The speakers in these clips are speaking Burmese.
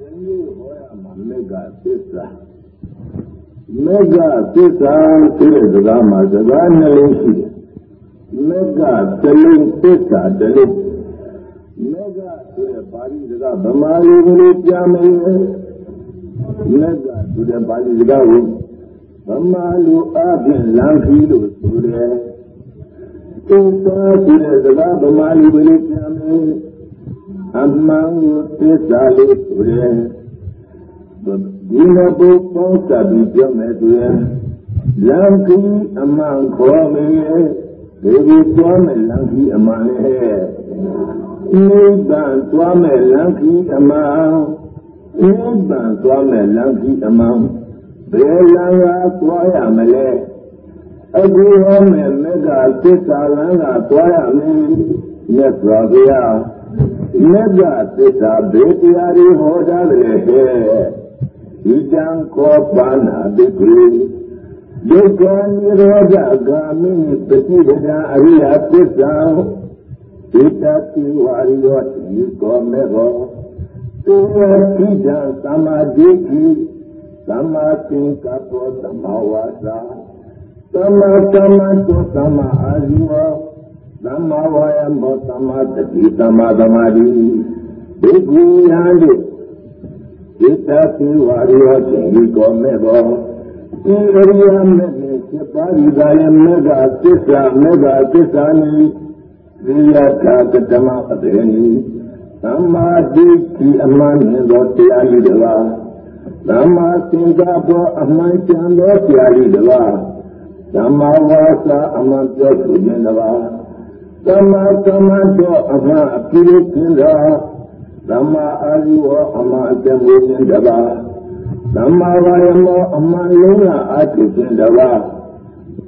နေ့ဟောရမှာမေဃသစ္စာမေဃသစ္စာဆိုတဲ့စကားမှာစကားနှလုံးရှိတယ်မေဃတလုံးသစ္စာတလုံးမေဃဆိုတဲ့ပါဠိစကားဗမာလိုကိုကြားမယ်မေဃဆိုတဲ့ပါဠိစကားကိုဗမာလိုအပြင်လမ်းခီးလို့ဆိုတယ်သစ္စာဆိုတဲ့စကားဗမာလိုကိုကြားမယ် အမှန်ကိုသစ္စာလို့ဆိုတယ်ဒီလိုပုံပေါင်းစပ်ပြီးပြောမယ်ဆိုရင်လမ်းခီးအမှန်ခေါ်မယ်ဒီလိုပြောမယ်လမ်းခီးအမှန်လေနိဗ္ဗာန်သွားမယ်လမ်းခီးအမှန်နိဗ္ဗာန်သွားမယ်လမ်းခီးအမှန်ဘယ်လမ်းကသွားရမလဲအခုဟောမယ်မေဃသစ္စာလမ်းကသွားရမယ်မြတ်စွာဘုရား မေဃသစ္စာဘေတရားတွေဟောတာလေဟဲ့ဣတံခောပါဏတိကေဒုက္ခនិရောဓဂာမိပฏิပဒါအရိယသစ္စာဣတတိဝါရိယောတိကောမေဘောသူဝတိတံသမာဓိခိသမ္မာသင်္ကပ္ပသမ္မာဝါစာသမ္မာကမ္မတောသမ္မာအာဇီဝ သမ္မာဝါယမောသမ္မာတတိသမ္မာသမာဓိဒုက္ခယံတို့ဣတတိဝါရိယောတိကောမေဘောဤအရိယမေမေစေပါရိဒါယမေဃသစ္စာမေဃသစ္စာနိဝိယထာကတမအဘေနိသမ္မာဒိဋ္ဌိအမှန်သောတရားဤတကားသမ္မာသင်္ကပ္ပအမှန်ကျန်သောတရားဤတကားသမ္မာဝါစာအမှန်ပြောဆိုခြင်းတကား သမ္မာကမ္မတော်အမှန်အပြည့်ခြင်းတကားသမ္မာအာဇီဝအမှန်အတမေခြင်းတကားသမ္မာဝါယမောအမှန်လုံးလာအထုခြင်းတကား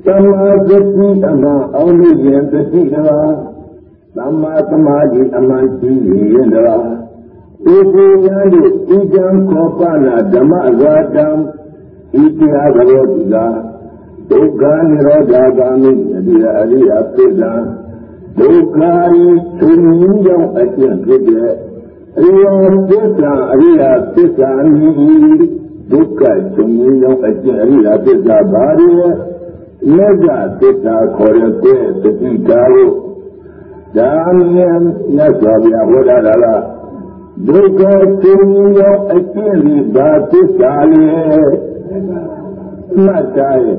သမ္မာသတိအမှန်အောင်လို့ခြင်းသတိတကားသမ္မာသမာဓိအမှန်ရှိရင်တကားဧကိယံတို့ဣဒံခောပနာဓမ္မဇာတံဣတိယဘဂဝတိကဒုက္ခនិရောဓဂာမိအရိယအရိယပိဒံ ဒုက္ခဤသူမြင်ကြောင့်အကျင့်ဖြစ်တဲ့အရိယသစ္စာအရိယသစ္စာနိဒုက္ခသူမြင်ကြောင့်အကျင့်အရိယသစ္စာဘာတွေလဲမေဃသစ္စာခေါ်တဲ့တတိကာလို့ဒါမြင်မြတ်စွာဘုရားဟောတာလားဒုက္ခသူမြင်ကြောင့်အကျင့်ဒီဘာသစ္စာလဲမှတ်ထားရဲ့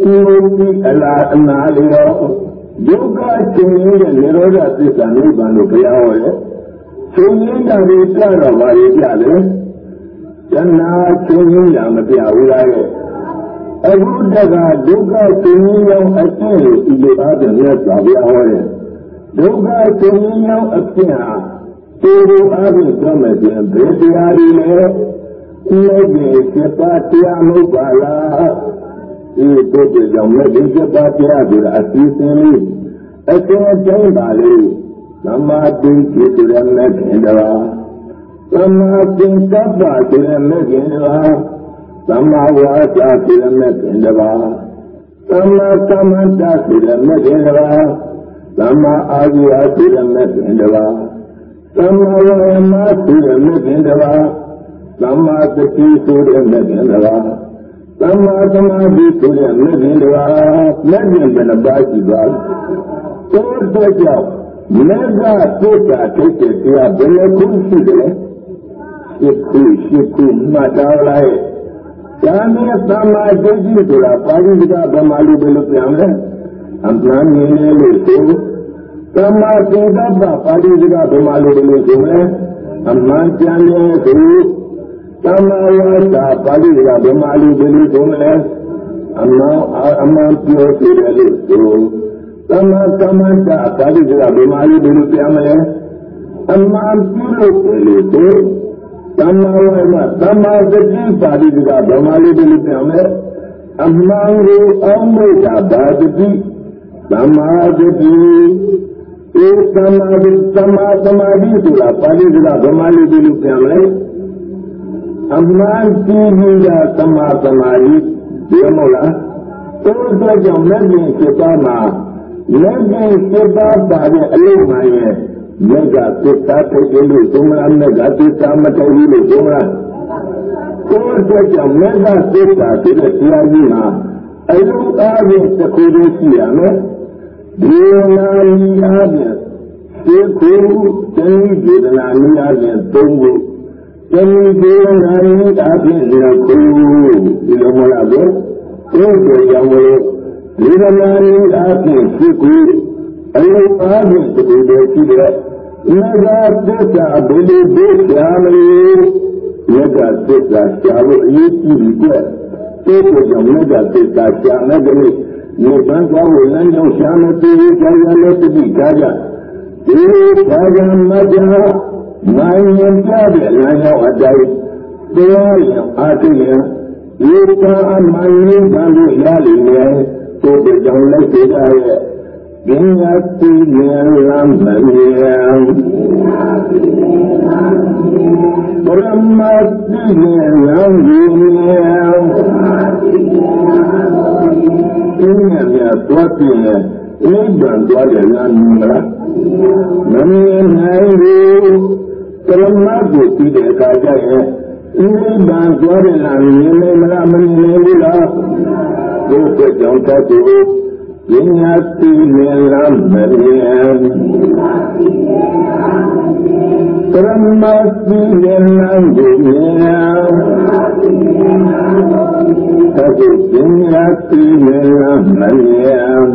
ဒီလိုဒီအလားအနာလေးတော့ဒုက္ခရှင်ကြီးရဲ့နိရောဓသစ္စာနိဗ္ဗာန်ကိုဘုရားဟောရောရှင်ကြီးတာတွေပြတော့ပါရဲ့ပြလေတဏှာရှင်ကြီးလာမပြဘူးလားရဲ့အခုတကဒုက္ခရှင်ကြီးရောအကျင့်ကိုဒီလိုအားဖြင့်မြတ်စွာဘုရားဟောတယ်ဒုက္ခရှင်ကြီးရောအကျင့်ဟာဒီလိုအားဖြင့်ပြောမယ်ဆိုရင်ဘယ်တရားတွေလဲဒီလိုပဲစပါတရားမဟုတ်ပါလား ဒီပုဂ္ဂိုလ်ကြောင့်မဲ့ဒီစပါးတရားဆိုတာအစီအစဉ်လေးအကျဉ်းတိုင်းပါလေသမ္မာတိတိဆိုတဲ့မဲ့ခင်တော်သမ္မာသင်္ကပ္ပဆိုတဲ့မဲ့ခင်တော်သမ္မာဝါစာဆိုတဲ့မဲ့ခင်တော်သမ္မာကမ္မန္တဆိုတဲ့မဲ့ခင်တော်သမ္မာအာဇီဝဆိုတဲ့မဲ့ခင်တော်သမ္မာဝါယမဆိုတဲ့မဲ့ခင်တော်သမ္မာတတိဆိုတဲ့မဲ့ခင်တော် သမ္မာသမာဓိဆိုတဲ့မြင့်ရင်တော်မြင့်ရင်ဘယ်နှပါးရှိသွားလဲ။သို့တော့ကြောင့်မေဃသုတ္တာထိတ်တဲ့တရားဘယ်လိုခုရှိတယ်။ရှိခုရှိခုမှတ်တော်လိုက်။ဒါနဲ့သမ္မာဒိဋ္ဌိဆိုတာပါဠိစကားဗမာလိုဘယ်လိုပြန်လဲ။အမှန်မြင်လို့ဆိုသမ္မာသင်္ကပ္ပပါဠိစကားဗမာလိုဘယ်လိုဆိုလဲ။အမှန်ကြံတယ်ဆို သမ္မာဝါစာပါဠိကဗမာလူဘယ်လိုဆိုမလဲအမှန်အမှန်ပြောပြတယ်လို့ဆိုသမ္မာသမ္မာတာပါဠိကဗမာလူဘယ်လိုပြောမလဲအမှန်ပြုလို့ဘယ်လိုဆိုသသမ္မာဝါမသမ္မာသတိပါဠိကဗမာလေးတွေပြောင်းလဲအမှန်ကိုအောင်လို့တာဘာတတိသမ္မာသတိဧသမ္မာသမ္မာသမာဓိဆိုတာပါဠိကဗမာလေးတွေပြောင်းလဲအမှန်တည်နေတာသမ္မာသမာဓိဒီမဟုတ်လားအဲ့ဒါကြောင့်လက်ကျင်7ပါးမှာလ က်ကျင်7ပါးပါတဲ့အလုံးမှရဲ့မြတ်ကသစ္စာထုတ်တယ်လို့သုံးလားမြတ်ကသစ္စာမထုတ်ဘူးလို့သုံးလားကိုယ်အတွက်ကြောင့်မြတ်ကသစ္စာဖြစ်တဲ့တရားကြီးမှာအလုံးအားဖြင့်တစ်ခုတည်းရှိရမယ်ဒီနာမီအားဖြင့်ဒီခုတဏှိဒေသနာမီအားဖြင့် သုံးခုတဏှိဒေသနာမီအားဖြင့်နှစ်ခုဒီလိုမလားကောအဲ့ဒီကြောင့်လို့ဒေသနာမီအားဖြင့်ရှိခုအလုံးအားဖြင့်တစ်ခုတည်းရှိတဲ့မြတ်ကသစ္စာဘယ်လိုသိချာမလဲမြတ်ကသစ္စာရှားဖို့အရေးကြီးပြီကွအဲ့ဒီကြောင့်မြတ်ကသစ္စာရှားတဲ့ကနေ့ဒီဘန်းကောင်းကိုလမ်းကြောင်းရှားလို့သိကြရလို့တတိကားကြဒီဘာကြမကြ နိုင်ရင်ပြတဲ့လမ်းကြောင်းအတိုင်းတရားရင်အားထုတ်ရင်ဒီသာအမှန်ရင်းခံလို့ရလိမ့်မယ်ကိုယ်ကြောင့်လိုက်ကြရဲ့ပညာတိဉာဏ်လမ်းမမြင်ပရမတ်တိဉာဏ်လမ်းမြင်ပညာမြတ်သွားပြည့်ရဲ့အိဗံသွားတယ်လားမလားမမြင်နိုင်ဘူး ပရမတ်ကိုပြီးတဲ့အခါကျရင်အိဗံသွားတယ်လားမြင်နေမလားမမြင်နိုင်ဘူးလားဒီအတွက်ကြောင့်တတ်သူပညာတိမြင်လမ်းမမြင်ပရမတ်တိမြင်လမ်းကိုမြင်သတိပညာတိမြင်လမ်းမမြင်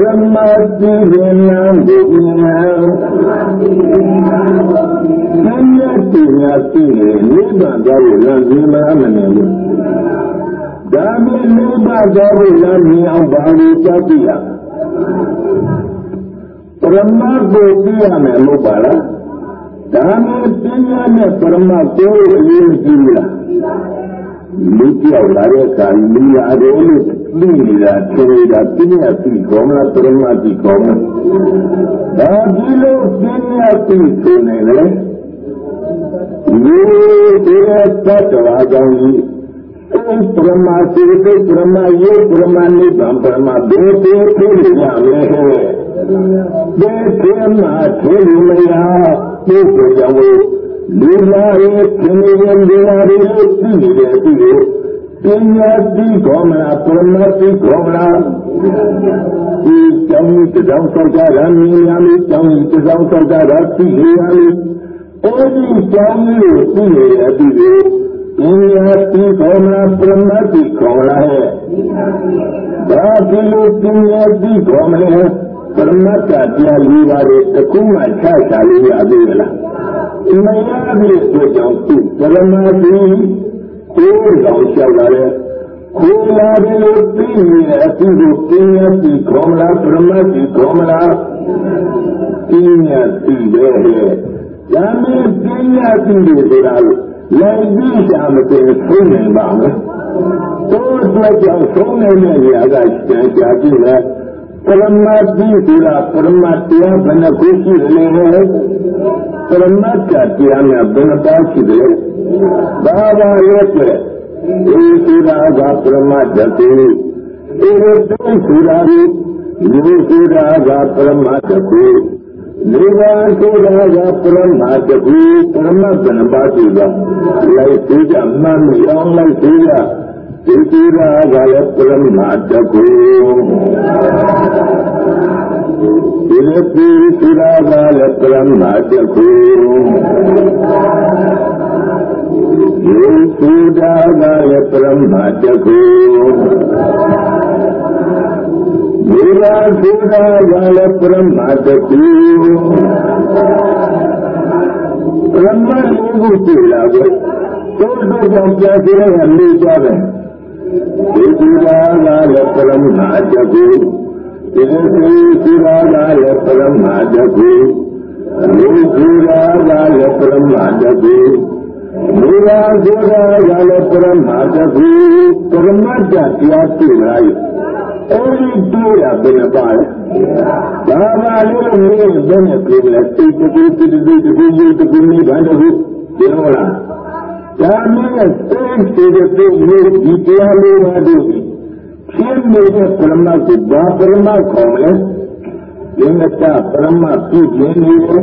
ပရမတ်တိမြင်လမ်းကိုမြင်ပညာတိညာတိနိဗ္ဗာန်ကြောင့်လမ်းမြင်မမမြင်ဘူးဒါပေမဲ့နိဗ္ဗာန်ကြောင့်လမ်းမြင်အောင်ဘာလို့ကြောက်ပြရပရမတ်ကိုပြရမယ်လို့ပါလားဒါနဲ့ပညာနဲ့ပရမတ်ကိုအရေးကြီးလားလူပြောက်လာတဲ့အခါလူရတယ်လို့ သိနေတာထင်နေတာပညာသိကောမလားပရမတ်သိကောမလားဒါဒီလိုပညာသိဆိုနေလေဒီဒီသတ္တဝါကြောင့်ဒီပရမတ်သိတဲ့ပရမတ်ယေပရမတ်နိဗ္ဗာန်ပရမတ်ဘယ်လိုဖြစ်ရမလဲဘယ်ဒီမှာသိလို့မရသိကြကြောင်းလူလာရဲ့သင်္ကေတလူလာရဲ့သိနေတဲ့သူကို ပညာတိကောမလားပရမတ်တိကောမလားဒီကြောင့်ဒီတောင်ဆောက်ကြတာမြင်ရလို့ကြောင့်ဒီတောင်ဆောက်ကြတာသိရရလို့အဲဒီကြောင့်လို့သိနေတဲ့အတူတူပညာတိကောမလားပရမတ်တိကောမလားရဲ့ဒါဒီလိုပညာတိကောမလားပရမတ်တရားလေးပါးတွေတခုမှချချလို့ရသေးလားမရတဲ့အတွက်ကြောင့်သူပရမတ်တိ ကိုယ်တော်လျှောက်လာတဲ့ကိုယ်လာတယ်လို့သိနေတဲ့အသူကိုပညာတိကောမလားပရမတ်တိကောမလားပညာတိပဲဒါနဲ့ပညာတိတွေဆိုတာလည်းပြီးရှာမသိဆုံးနိုင်ပါမယ်တို့အတွက်ကြောင့်ဆုံးနိုင်တဲ့နေရာကကျန်ရှာကြည့်လဲ परमात्मा पूरा परमात्मा बन खुशी रहे हैं परमात्मा क्या मैं बन पासी रहे बाबा एक सूरा का परमात्मा को सूरा ध्रुव सूरा का परमात्मा को ध्रुवा सूरा का परमात्मा को परमा बन पासी का लाई पूजा मन लाई पूजा إذا يقلم معدكم إذا إذا يقلم معدكم يسودا يقلم معدكم إذا سودا يقلم معدكم لما يقول لك تقول لك يا سيدي ပရမတ်တိဆိုတာပရမတ်တရားဘယ်နှခုရှိလဲပရမတ်တရားများဘယ်နှပါးရှိတယ်ဘာသာရဲ့တဲ့ဒီဆိုတာကပရမတ်တကူဒီလိုဆိုတာဒီလူဆိုတာကပရမတ်တကူလူပါဆိုတာကပရမတ်တကူပရမတ်ဘယ်နှပါးရှိလဲလိုက်သေးကြမှန်အောင်လိုက်သေးကြဒီဆိုတာကလည်းပရမတ်တကူဒီလိုပြီးဆိုတာကလည်းပရမတ်တကူဒီဆိုတာကလည်းပရမတ်တကူဒီလာဆိုတာကလည်းပရမတ်တကူပရမတ်ကိုကြည့်လာကိုတို့တို့ကြောင့်ကြားကြရတဲ့မိကြတယ်ဒီဆိုတာကလည်းပရမတ်တကူဒီလိုဆိုတာကလည်းပရမတ်တကူလူဆိုတာကလည်းပရမတကူမူရာဆိုတာကလည်းပရမတကူပရမတ္တတရားသိလာရဲ့အဲ့ဒီတွေ့ရဘယ်နှပါလဲဘာသာလေးလို့မင်းဘယ်နဲ့ပြေလဲစိတ်တကူစိတ်တကူတကူယူတကူနေဘာတကူဒီလိုလားဒါမင်းရဲ့စိတ်စိတ်တကူ ဒီတရားလေးပါတို့ရှင်းနေတဲ့ပရမတ်ကိုဘာပရမတ်ခေါ်မလဲယင်္ဂတပရမတ်ပြုခြင်းနေတယ်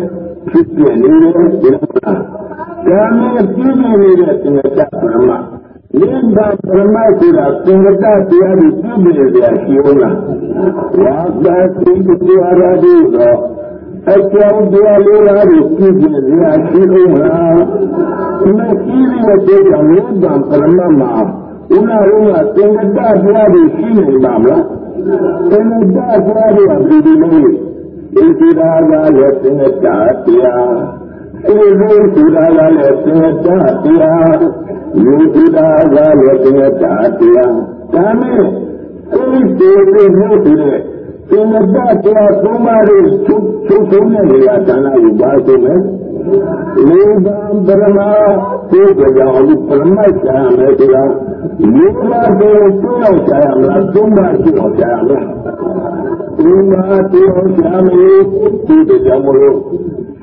ဖြစ်ပြနေတယ်ဒီလိုလားဒါမင်းပြုနေတဲ့သင်္ကတပရမတ်နိဗ္ဗာန်ပရမတ်ဆိုတာသင်္ကတတရားကိုပြုနေကြရှိဦးလားဝါသာသိတရားရတို့တော့ အကြောင်းတရားလေးလားကိုပြုနေကြရှိဦးလားမရှိတဲ့ကြောင့်နိဗ္ဗာန်ပရမတ်မှာဥနာရုံးကသင်္ကတတရားတွေရှိနေပါမလားသင်္ကတတရားတွေကဒီလိုမျိုးဒီစီရာကလည်းသင်္ကတတရားအဲဒီလိုဆိုတာကလည်းသင်္ကတတရားယူစီတာကလည်းသင်္ကတတရားဒါနဲ့အဲဒီဒီလိုမျိုးဆိုတဲ့ သင်္ကတတရားသုံးပါးကိုချုပ်ချုပ်ဆုံးတဲ့နေရာဌာနကိုပါဆိုမယ်လေဘံပရမသိကြောင့်ပရမတ်ချာမယ်ဆိုတာဒီမှာတော့ကျိုးအောင်ချာရမလားသုံးပါးကျိုးအောင်ချာရမလားဒီမှာကျိုးအောင်ချာမယ်ဒီကြောင့်မလို့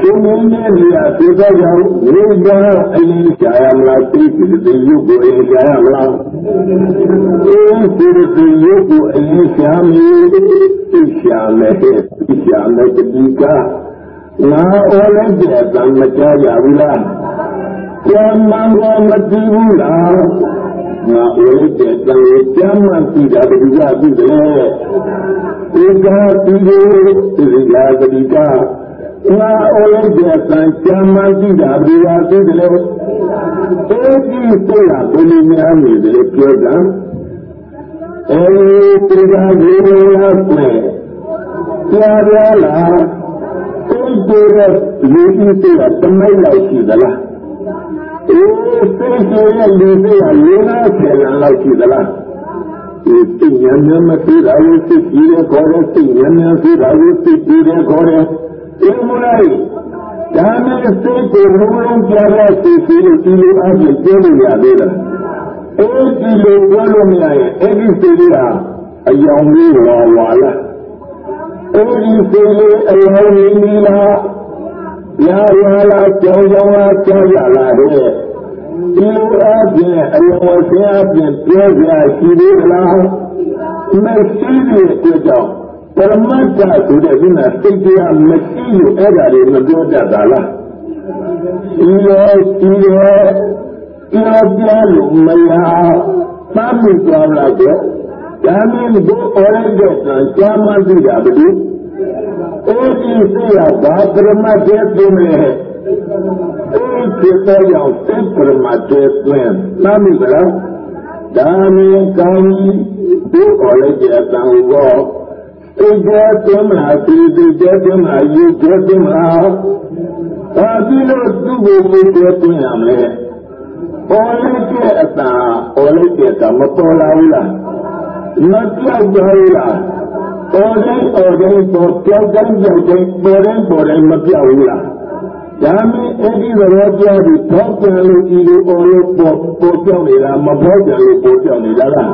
ယ်ကပြည့်နေတယ်ကောင်းလားဒီဒီဒီပရမတ်ကိုကောင်းလားပြည့်နေတယ်ကောင်းလားဒီဒီပရမတ်ကိုပြည့်နေတယ်ကောင်းလားနိဗ္ဗာန်နိဗ္ဗာန်ကြည့်ရင်ပရမတ်ကြည့်တယ်ကောင်းလားပြည့်နေတယ်ကောင်းလားနိဗ္ဗာန်ဒီလိုတရားတွေသိစေစေရည်တည်ရှင်မင်းရဲ့နေရာသိတဲ့ကြောင့်နိဗ္ဗာန်အရင်ရှာရမလားသိစေစေရုပ်ကိုအရင်ရှာရမလားသိစေစေရုပ်ကိုအရင်ရှာမည်သိရှာမယ်သိရှာမယ်ဒီကငါအော်လည်းတဲ့တမ်းမကြရဘူးလားကျမ်းမှန်ကောမသိဘူးလားငါအိုးတဲ့တန်ကိုကျမ်းမှန်သိတာဘယ်လိုကြည့်တယ်ဒီကဒီလိုဒီရာဂတိက ငါအိုးတဲ့တန်ကျမ်းမှန်သိတာဘယ်လိုကြည့်တယ်အဲဒီဆိုရဘယ်လိုများနေတယ်ပြောတာအဲဒီကဒီလိုလားပြန်ပြန်လာဒီလိုလေဒီတဲ့တမိုက်လိုက်ရှိသလားအေးစိတ်ဆိုရဲ့လူစိတ်ကလေးနာဆယ်လမ်းလောက်ရှိသလားဒီစိတ်ဉာဏ်နဲ့မသိတာကိုစိတ်ကြီးတဲ့ခေါ်တဲ့စိတ်ဉာဏ်နဲ့သိတာကိုစိတ်ကြီးတဲ့ခေါ်တဲ့ ဒီမလိုက်ဒါနဲ့စိတ်ကိုလုံးလုံးပြရစိတ်ကြီးလို့ဒီလိုအပြင်ကျင်းလို့ရသေးလားအဲဒီလိုပြောလို့မရရင်အဲ့ဒီစိတ်ကအယောင်လေးဝါဝါလားအဲဒီ စိတ်လေးအယောင်လေးလားရာရာလားကြောင်ကြောင်လားကြားရလားတဲ့ဒီလိုအပြင်အယောဆင်းအပြင်ပြောပြရှိသေးလားမရှိတဲ့အတွက်ကြောင့်ပရမတ္တဆိုတဲ့ဒီမှာစိတ်တရားမရှိလို့အဲ့ဒါတွေမပြောတတ်တာလားဒီလိုဒီလိုပြောပြလို့မရသမ္မိသွားလိုက်တော့ဒါမင်းဘုအော်ရတဲ့ကံရှားမှသိတာဘယ်လိုအဲဒီစိတ်ကဘာပရမတ်တဲ့သွင်းလဲအဲဒီစိတ်ရောက်စိတ်ပရမတ်တဲ့သွင်းနာမိကြလားဒါမင်းကောင်းဒီခေါ်လိုက်တဲ့အတန်ကို စိတ်ကြသွင်းမလားစိတ်ကြသွင်းမလားယူကြသွင်းမလားဘာဖြစ်လို့သူ့ကိုမကြသွင်းရမလဲပေါ်လိုက်တဲ့အတန်ပေါ်လိုက်တဲ့ကမပေါ်လာဘူးလားမပြောက်ကြဘူးလားပေါ်တိုင်းပေါ်တိုင်းပေါ်ပြောက်တိုင်းပြောက်တိုင်းပေါ်တိုင်းပေါ်တိုင်းမပြောက်ဘူးလား ဒါမင်းအဲ့ဒီတော့ပြောပြီးတော့ပြန်လို့ဒီလိုအော်လို့ပေါ်ပေါ်ပြောက်နေတာမပေါ်ကြလို့ပေါ်ပြောက်နေတာလား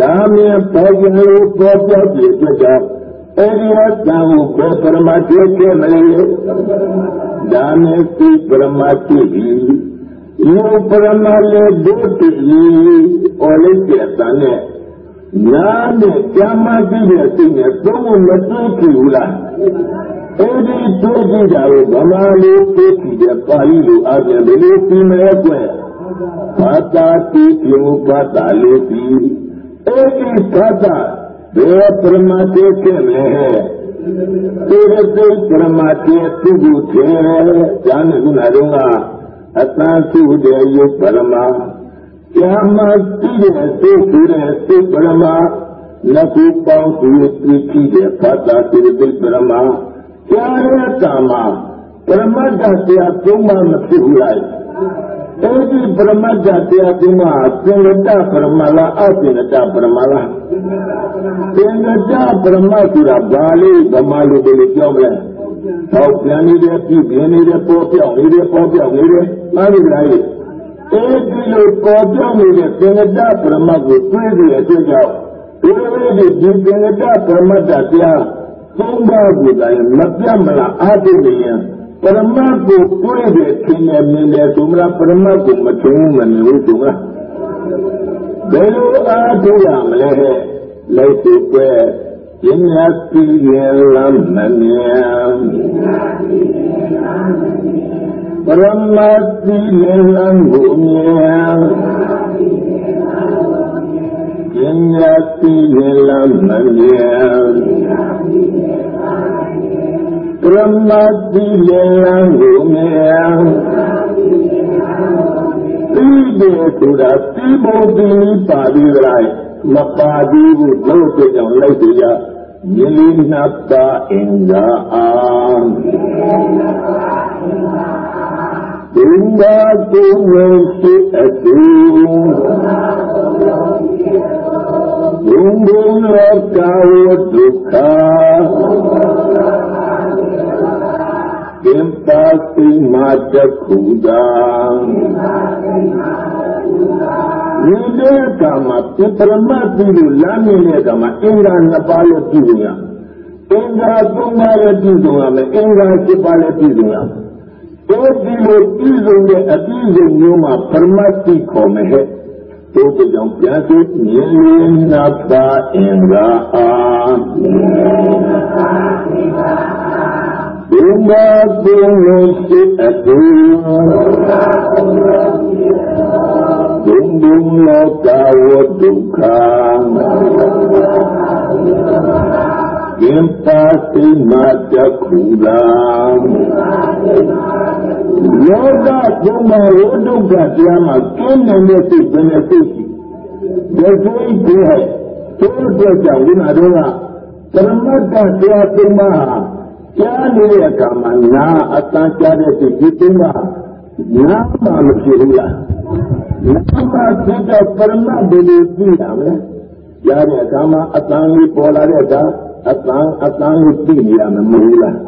ဒါမင်းပေါ်ကြလို့ပေါ်ပြောက်ပြီးအတွက်ကြောင့်အဲ့ဒီတော့တန်ကိုဘယ်ပရမတ်တိကျမလဲဒါမင်းဒီပရမတ်တိဒီပရမတ်လေဒုတိယအော်လိုက်တဲ့တန်နဲ့နားနဲ့ကြာမကြည့်တဲ့စိတ်နဲ့သုံးဖို့မတွေ့ဘူးလား အဲဒီတွေ့ကြည့်တာကိုဗမာလိုသိကြည့်တဲ့ပါဠိလိုအပြင်ဘယ်လိုပြီးမဲကွယ်ဘာသာတိပြုဘာသာလို့ပြီးအဲဒီဘာသာဘယ်ပရမတေကဲလဲဒီရသိပရမတေသူ့ကိုထဲကျမ်းကုနာတော့ကအသံစုတဲ့ယုတ်ပရမယာမတိတဲ့သိဆိုတဲ့သိပရမလက်ကိုပေါင်းသူသိကြည့်တဲ့ဖတ်တာသိသိပရမ ကြားရတာမှာပရမတ္တတရားသုံးပါမဖြစ်ဘူးလားအဲဒီပရမတ္တတရားသုံးပါသင်္ကတပရမလားအသင်္ကတပရမလားသင်္ကတပရမဆိုတာဘာလို့ဗမာလူတွေပြောမလဲဟောပြန်နေတဲ့ပြည်ပြင်းနေတဲ့ပေါ်ပြောင်းနေတဲ့ပေါ်ပြောင်းနေတဲ့အားရလားအဲဒီလိုပေါ်ပြောင်းနေတဲ့သင်္ကတပရမကိုတွေးပြီးအကျိုးကြောင့်ဒီလိုဒီသင်္ကတပရမတ္တတရား သုံးပါးကိုလည်းမပြတ်မလားအားထုတ်နေရင်ပရမတ်ကိုတွေးတယ်ခင်ရမြင်တယ်ဆိုမလားပရမတ်ကိုမထုံးမနေဘူးဆိုမလားဘယ်လိုအားထုတ်ရမလဲလိုက်စုပဲပညာသိရလမ်းမမြင်ပရမတ်သိရလမ်းကိုမြင်ပညာသိရလမ်းမမြင် ပရမတိလေလံကိုမြင်သိတယ်ဆိုတာသိဖို့ဒီပါပြီးကြလိုက်မပါသေးဘူးလို့ဆိုကြောင့်လိုက်ကြရမြင်လေးနတ်တာအင်္ဂါအာဒုမာတုဝေရှိအတုဒုံဘုံလောကဝဒုက္ခ င်ပါသိမာတခုသာဒီတဲ့ကမှာပြပရမတ်ပြီးလို့လမ်းနေတဲ့ကမှာအင်္ဂါနှစ်ပါးလို့ပြုလို့ရအင်္ဂါသုံးပါးလည်းပြုလို့ရမယ်အင်္ဂါ七ပါးလည်းပြုလို့ရတော့ဒီလိုပြုလို့တဲ့အပြီးဆုံးမျိုးမှာပရမတ်တိခေါ်မယ်ဟဲ့တို့ကြောင့်ပြန်သိမြင်ရင်နာပါအင်္ဂါအာမြင်နာပါအင်္ဂါ ဘုရားကုလို့ရှိအတူဘုံဘုံလောကဝဒုက္ခယင်ပါစိမတခုလာလောကဘုံမဝဒုက္ခတရားမှာကျင်းနေတဲ့စိတ်ဘယ်နဲ့စိတ်ရှိဒီစိတ်ကိုတို့အတွက်ကြောင့်ဒီမှာတော့ပရမတ္တတရားသုံးပါး ကြားနေတဲ့အခါမှာနာအတန်ကြားတဲ့ဒီဒီသုံးပါနာမှမဖြစ်ဘူးလားနာမှဖြစ်တဲ့ပရမတ်ဘယ်လိုသိရမလဲကြားတဲ့အခါမှာအတန်လေးပေါ်လာတဲ့အခါအတန်အတန်ကိုသိနေရမှာမဟုတ်လား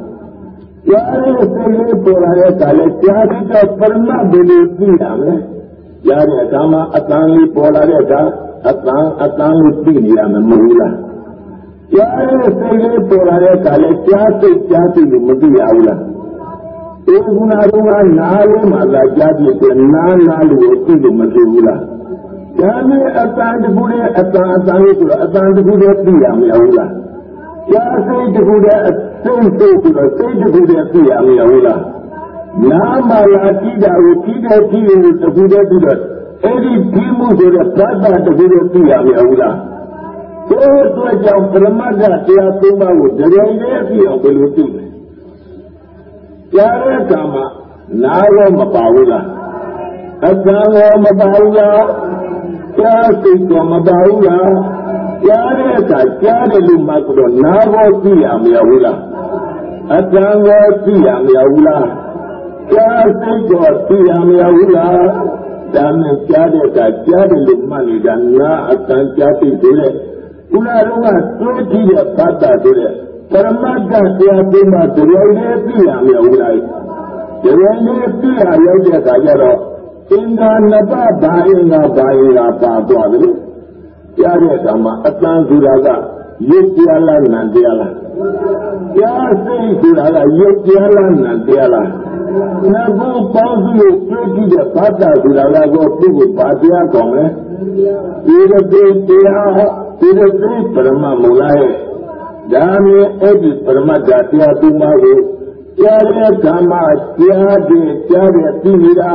ကြားတဲ့စိတ်လေးပေါ်လာတဲ့အခါလည်းကြားတဲ့ပရမတ်ဘယ်လိုသိရမလဲကြားတဲ့အခါမှာအတန်လေးပေါ်လာတဲ့အခါအတန်အတန်ကိုသိနေရမှာမဟုတ်လား ကြားတဲ့စိတ်လေးပေါ်လာတဲ့အခါလဲကြားစိတ်ကြားစိတ်လို့မသိရဘူးလားဒီကုနာတော့ကနားလုံးမှာလာကြားပြတဲ့နားနားလို့သိလို့မသိဘူးလားကြားနေအတန်တခုနဲ့အတန်အတန်လို့ဆိုတော့အတန်တခုနဲ့သိရမရ ဘူးလားကြားစိတ်တခုနဲ့အစိတ်စိတ်ဆိုတော့စိတ်တခုနဲ့သိရမရဘူးလားနားမှာလာကြည့်တာကိုကြည့်တဲ့ကြည့်ရင်တခုနဲ့ပြီးတော့အဲ့ဒီဒီမှုဆိုတဲ့ဘာသာတခုနဲ့သိရမရဘူးလားဘိုးအတွက်ကြောင့်ပရမတ္ထတရားသုံးပါးကိုတရင်လေးပြအောင်ဘယ်လိုသိလဲကြားတဲ့အခါမှာနားရောမပါဘူးလားအသံရောမပါဘူးလားကြားစိတ်ရောမပါဘူးလားကြားတဲ့အခါကြားတယ်လို့မှဆိုတော့နားရောသိရမရဘူးလားအသံရောသိရမရဘူးလားကြားစိတ်ရောသိရမရဘူးလားဒါနဲ့ကြားတဲ့အခါကြားတယ်လို့မှနေတာနားအသံကြားသိတဲ့ ခုနကတော့တွေးကြည့်တဲ့ဘာသာဆိုတဲ့ပရမတ္တတရားသိမှတရားလေးသိရမယ်ဟုတ်လားတရားလေးသိရရောက်တဲ့အခါကျတော့အင်္ဂါနှစ်ပါးဘာအင်္ဂါဘာအင်္ဂါပါသွားတယ်ကြားတဲ့အခါမှာအတန်ဆိုတာကရုပ်တရားလားနာမ်တရားလားကြားစိတ်ဆိုတာကရုပ်တရားလားနာမ်တရားလားနဘောပေါင်းစုလို့တွေ့ကြည့်တဲ့ဘာသာဆိုတာကတော့သူ့ကိုဘာတရားကောင်းလဲဒီလိုတရား ဒီလိုသိပရမမူလာရဲ့ဒါမျိုးအဲ့ဒီပရမတ္တတရားသူမကိုကြားတဲ့ဓမ္မကြားတဲ့ကြားတဲ့သိနေတာ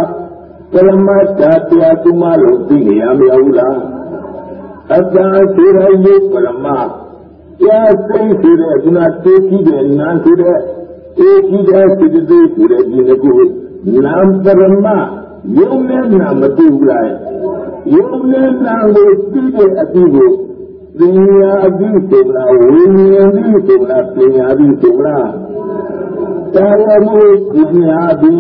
ပရမတ္တတရားသူမလို့သိနေရမရဘူးလားအတ္တသိရယုပရမကြားသိဆိုတဲ့ခုနတေးကြည့်တဲ့နာမ်ဆိုတဲ့တေးကြည့်တဲ့စိတ္တိဆိုတဲ့ဒီနှစ်ခုနာမ်ပရမယုံနဲ့နာမတူဘူးလားယုံနဲ့နာကိုသိတဲ့အသိကို ပညာသိဆိုလားဝိညာဉ်သိဆိုလားပညာသိဆိုလားတာရမှုပညာသိ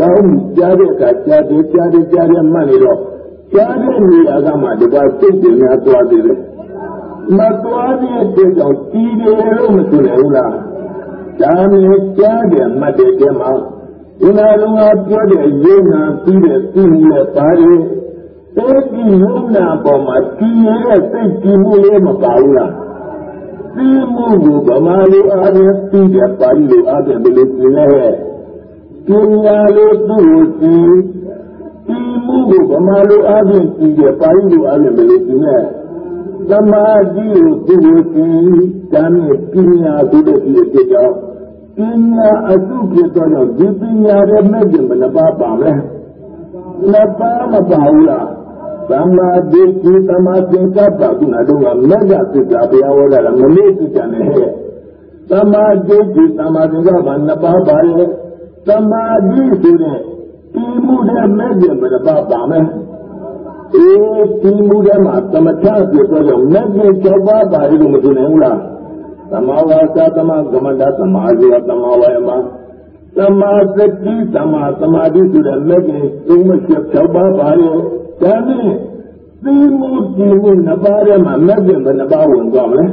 ကောင်းကြားတဲ့အခါကြားတယ်ကြားတယ်ကြားတယ်မှတ်နေတော့ကြားတဲ့နေရာကမှဒီပါစိတ်ပညာသွားသေးတယ်မသွားတဲ့အတွက်ကြောင့်တီးတယ်လို့မဆိုနိုင်ဘူးလားဒါမျိုးကြားတယ်မှတ်တယ်တဲ့မှာဒီနာလုံးကပြောတဲ့ယုံနာပြီးတဲ့သိနဲ့ပါတယ် အဲဒီယုံနာပေါ်မှာတည်ရတဲ့စိတ်ကြည်မှုလေးမပါဘူးလားသိမှုကိုဗမာလူအားဖြင့်သိတဲ့ပါဠိလိုအားဖြင့်ဘယ်လိုသိလဲပညာလိုသူ့ကိုသိသိမှုကိုဗမာလူအားဖြင့်သိတဲ့ပါဠိလိုအားဖြင့်ဘယ်လိုသိလဲသမာဓိကိုသူ့ကိုသိဒါနဲ့ပညာဆိုတဲ့ဒီအကြောင်းပညာအစုဖြစ်တော့ဒီပညာရဲ့မဲ့ကျင်ဘယ်နှပါပါလဲနှစ်ပါးမပါဘူးလား သမ္မာဒိဋ္ဌိသမ္မာသင်္ကပ္ပကုဏတို့ကမဂ္ဂသစ္စာဘုရားဟောတာမလို့သိကြတယ်ဟဲ့သမ္မာဒိဋ္ဌိသမ္မာသင်္ကပ္ပနှစ်ပါးပါရဲ့သမ္မာဒိဆိုတဲ့ဒီမှုတဲ့မဲ့ကျင်ဘယ်နှပါပါမယ်အေးဒီမှုတဲ့မှာသမထဖြစ်တော့မဲ့ကျင်၆ပါးပါလို့မသိနိုင်ဘူးလားသမဝါစာသမကမ္မတာသမာဓိသမဝါယမသမာသတိသမာသမာဓိဆိုတဲ့မဲ့ကြီးသုံးချက်၆ပါးပါရော ဒါနဲ့သိမှုကြည့်မှုနှစ်ပါးထဲမှာမဲ့ကြီးဘယ်နှပါးဝင်သွားမလဲ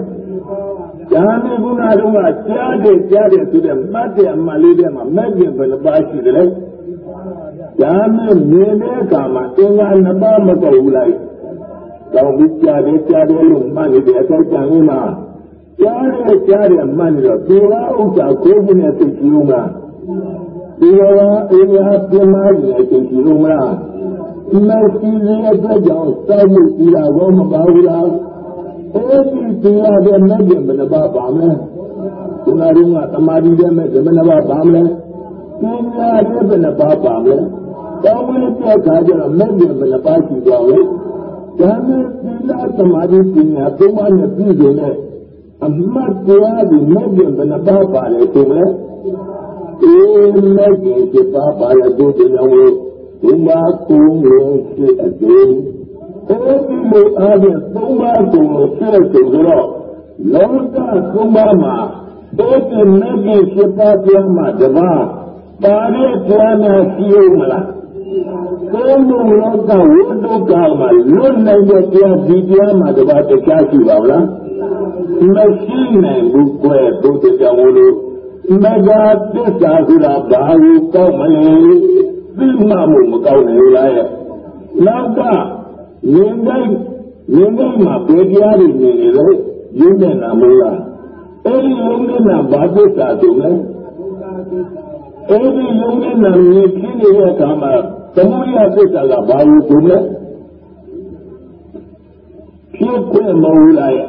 ဒါနဲ့ခုနကတော့ကြားတယ်ကြားတယ်ဆိုတဲ့မှတ်တဲ့အမှလေးထဲမှာမဲ့ကြီးဘယ်နှပါးရှိတယ်လဲဒါနဲ့မြင်တဲ့အခါမှာအင်္ဂါနှစ်ပါးမကုန်ဘူးလားတောင်းပြီးကြားတယ်ကြားတယ်လို့မှတ်နေတဲ့အတိုင်းကြံနေမှာကြားရကြားရမှန်တော့ဒီကဥစ္စာကိုယ်ကနဲ့သိရှိဦးမလားဒီကအင်းရပြမကြီးသိရှိဦးမလား မရှိတဲ့အတွက်ကြောင့်စောက်မှုဒီလာဘောမပါဘူးလားအဲဒီဒီလာတဲ့မဲ့ဘယ်နှပါပါမလဲဒီလာရင်းကတမာတိတဲ့မဲ့ဘယ်နှပါပါမလဲပညာတဲ့ဘယ်နှပါပါမလဲတောင်းဝင်ပြတ်ခါကျတော့မဲ့ဘယ်နှပါရှိသွားလဲဒါနဲ့ဒီလာတမာတိပညာသုံးပါးနဲ့ပြည့်စုံတဲ့အမတ်တရားဒီမဲ့ပြန်ဘယ်နှပါပါလဲဆိုမလဲအေးမဲ့ကြီးဖြစ်ပါပါလေတို့တရားဝေ ဒီမှာကုန်းလို့ရှိအသေးအဲဒီလိုအားဖြင့်သုံးပါးကိုဆက်ဆိုတော့လောကသုံးပါးမှာအဲဒီမဲ့ကြီးဖြစ်ပါပြန်မှာတပါးပါတဲ့တရားနဲ့ရှိဦးမလားသုံးလုံးလောကဝိတုကမှာလွတ်နိုင်တဲ့တရားဒီတရားမှာတပါးတရားရှိပါလားမရှိနိုင်ဘူးကွယ်ဘုဒ္ဓကြောင့်လို့မဂ္ဂသစ္စာဆိုတာဘာလို့ကောက်မလဲ သိမှမို့မကောက်နိုင်ဘူးလားရဲ့နောက်ကမြင်တိုင်းမြင်တိုင်းမှာဘယ်တရားတွေမြင်နေလဲရင်းနေတာမို့လားအဲ့ဒီယုံနေတာဘာသစ္စာဆိုလဲအဲ့ဒီယုံနေတာမြင်ဖြစ်နေတဲ့အခါမှာသမုဒယသစ္စာကဘာလို့ဆိုလဲဖြစ်ခွင့်မဟုတ်လားရဲ့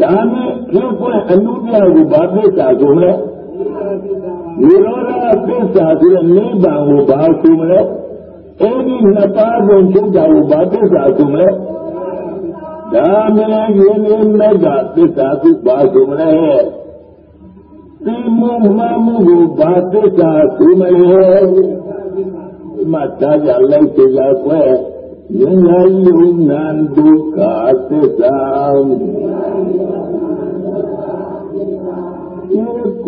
ဒါနဲ့ဖြစ်ခွင့်အနုပြကိုဘာသစ္စာဆိုလဲ နိရောဓသစ္စာဆိုတဲ့နိဗ္ဗာန်ကိုဘာဆိုမလဲအဲ့ဒီနှစ်ပါးကိုချုပ်တာကိုဘာသစ္စာဆိုမလဲဒါမင်းယင်းနေမကသစ္စာကိုဘာဆိုမလဲဒီမမမှုကိုဘာသစ္စာဆိုမလဲမတ်သားကြလိုက်ကြကွယ်ဉာဏ်ယုံနံဒုက္ခသစ္စာ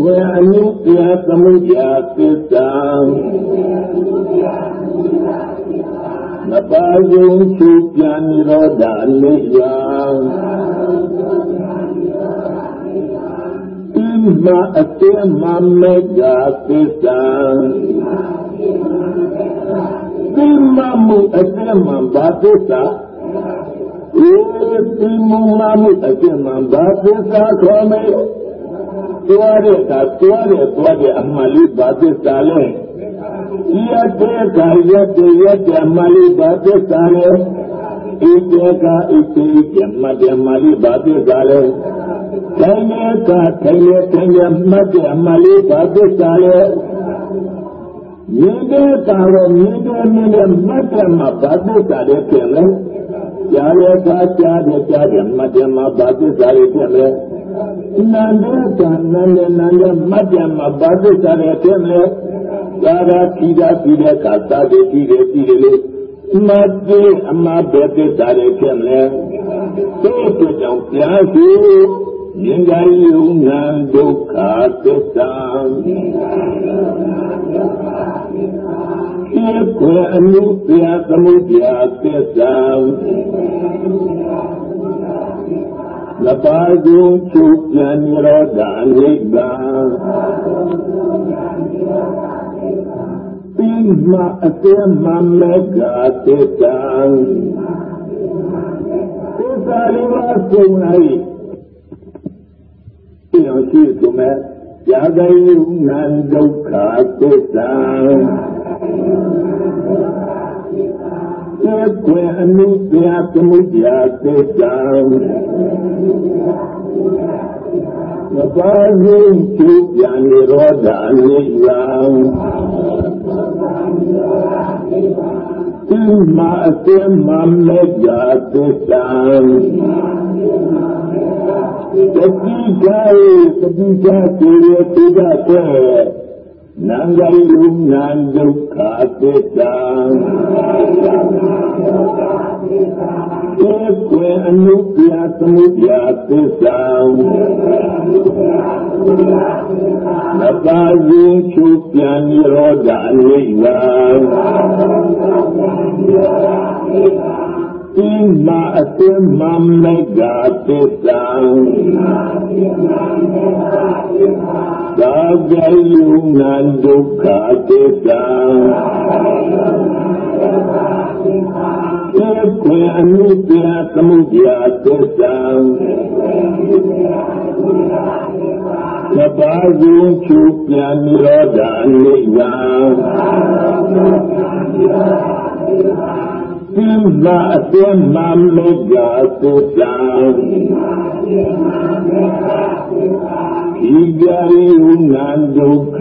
ဝေအနုပြသမုဒ္ဒရာသစ္စာမပါယုံချုပ်ပြန်និရောဓအနိယဣမအတေမမေဂသစ္စာဒီမမှုအတေမဘာသစ္စာဧတိမမှုအတေမဘာသစ္စာခေါ်မယ် သွားတဲ့အခါသွားတဲ့သွားတဲ့အမှန်လေးဘာသစ္စာလဲဒီအတေကရက်တဲ့ရက်တဲ့အမှန်လေးဘာသစ္စာလဲဧတေကဧတေကမတ်တဲ့အမှန်လေးဘာသစ္စာလဲထိုင်နေကထိုင်နေထိုင်နေမှတ်တဲ့အမှန်လေးဘာသစ္စာလဲမြင်တဲ့ကာရောမြင်တဲ့မြင်တဲ့မှတ်တဲ့မှာဘာသစ္စာလဲဖြစ်လဲကြားရတာကြားတဲ့ကြားတဲ့မှတ်တဲ့မှာဘာသစ္စာလဲဖြစ်လဲ နန္ဒကနန္ဒနန္ဒမတ္တမဘာသစ္စာနဲ့ဖြစ်မလဲသာသာခိတာပြီးတဲ့ကသာတိပြီးတယ်ပြီးတယ်လို့မတိအမဘယ်သစ္စာတွေဖြစ်မလဲသို့တို့ကြောင့်ပြားစုရင်ကြယုံနာဒုက္ခသစ္စာဒီကွယ်အမှုပြသမုဒ္ဒရာသစ္စာ လပါကျုံချုပ်ပြန်ရောဓအနိဗ္ဗာန်ပိမအတေမမေကသစ္စာသစ္စာလေးပါးဆုံးလိုက်ပြောရှိသူမဲ့ယာဂယုနံဒုက္ခသစ္စာ သေကွယ်အနုပြသမုဒ္ဒရာသစ္စာမပါရင်ကျူပြန်ရောဓအနိဗ္ဗာန်ဒီမှာအစမမေကြသစ္စာတတိယတတိယကိုရတိကတဲ့ နံဂရိလူဉာဏ်ဒုက္ခသစ္စာဧကွယ်အနုပြသမုဒ္ဒရာသစ္စာမပါရင်ချုပ်ပြန်ရောဓအနိဗ္ဗာန်ဒီမှာအစမမေကသစ္စာသာဂယုဏဒုက္ခသစ္စာဧကွေအနုပြသမုဒ္ဒရာသစ္စာသဘာဝချုပ်ပြန်ရောဓအနိဗ္ဗာန်ဒီမှာအစမမေကသစ္စာဤကြရိဟုနာဒုက္ခသစ္စာကျေခွေအစမနိရောဓသမုဒယသစ္စာကျေခွေအနုတယသမုဒယသစ္စာသဘာဝချုပ်ပြန်နိရောဓနိ ဒာဒီမာသေမမေဂသစ္စာဒီကြယုံနံဒုက္ခ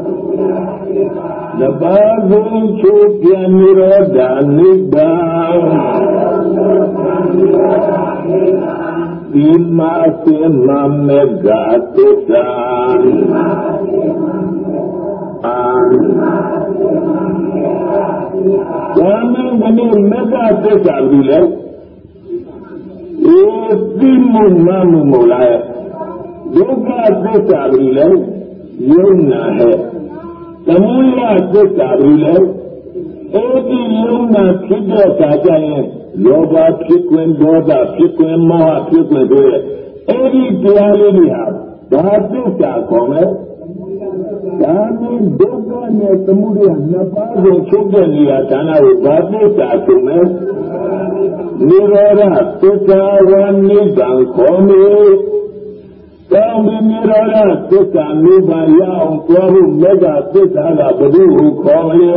တပါးကုန်ချုပ်ပြန်နိရောဓနိဗ္ဗာန်ဒီမာစေမမေဂသစ္စာအာဝမ်းမင်းကနေ့မေဂသစ္စာပြီလေဧတိမုမမမလာဒုက္ခသစ္စာပြီလေ ယုံနာဟဲ့သမုယသစ္စာတွေလည်းအဲ့ဒီယုံနာဖြစ်တဲ့အခါကျရင်လောဘဖြစ်ခွင့်ဒေါသဖြစ်ခွင့်မောဟဖြစ်ခွင့်တွေအဲ့ဒီတရားလေးတွေဟာဘာသစ္စာခေါ်မလဲဒါမျိုးဒုက္ခနဲ့သမုဒယနှစ်ပါးကိုချုပ်တဲ့နေရာဌာနကိုဘာသစ္စာဆိုမလဲနိရောဓသစ္စာဝနိဗ္ဗာန်ခေါ်မယ် ကောင်းပြီနိရောဓသစ္စာနိဗ္ဗာန်ရအောင်ပြောဖို့မေဃသစ္စာကဘုဒ္ဓဟုခေါ်မလဲ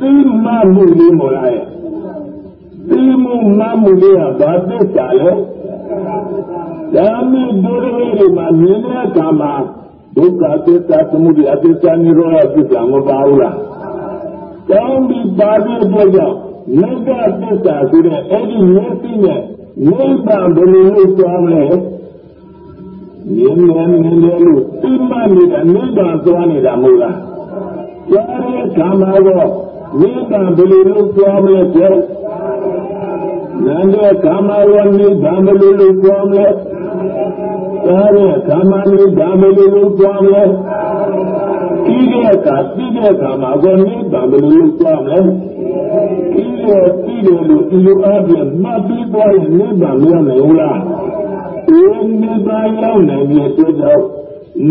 သိမှမှုလေးမလားရဲ့သိမှုမှမှုလေးကဘာသစ္စာလဲဒါမျိုးဒုရဝိတွေမှာ မြင်တဲ့အခါမှာဒုက္ခသစ္စာသမုဒယသစ္စာနိရောဓသစ္စာမပါဘူးလားကောင်းပြီပါတဲ့အတွက်ကြောင့်မေဃသစ္စာဆိုတဲ့အဲ့ဒီမျက်စိနဲ့နိဗ္ဗာန်ဘယ်လိုလုပ်သွားမလဲမြင်မြင်မြင်တယ်လို့သိမှနေတာနိဗ္ဗာန်သွားနေတာမဟုတ်လားကြားတဲ့ခါမှာတော့နိဗ္ဗာန်ဘယ်လိုလုပ်သွားမလဲကျဲနာတဲ့ခါမှာတော့နိဗ္ဗာန်ဘယ်လိုလုပ်သွားမလဲကြားတဲ့ခါမှာနိဗ္ဗာန်ဘယ်လိုလုပ်သွားမလဲဒီတဲ့အခါသိတဲ့အခါမှာတော့နိဗ္ဗာန်ဘယ်လိုလုပ်သွားမလဲဒီလိုဒီလိုလို့ဒီလိုအပြင်မှတ်ပြီးသွားရင်နိဗ္ဗာန်မရနိုင်ဘူးလားဒီ နိဗ္ဗာန်ရောက်နိုင်တဲ့အတွက်ကြောင့်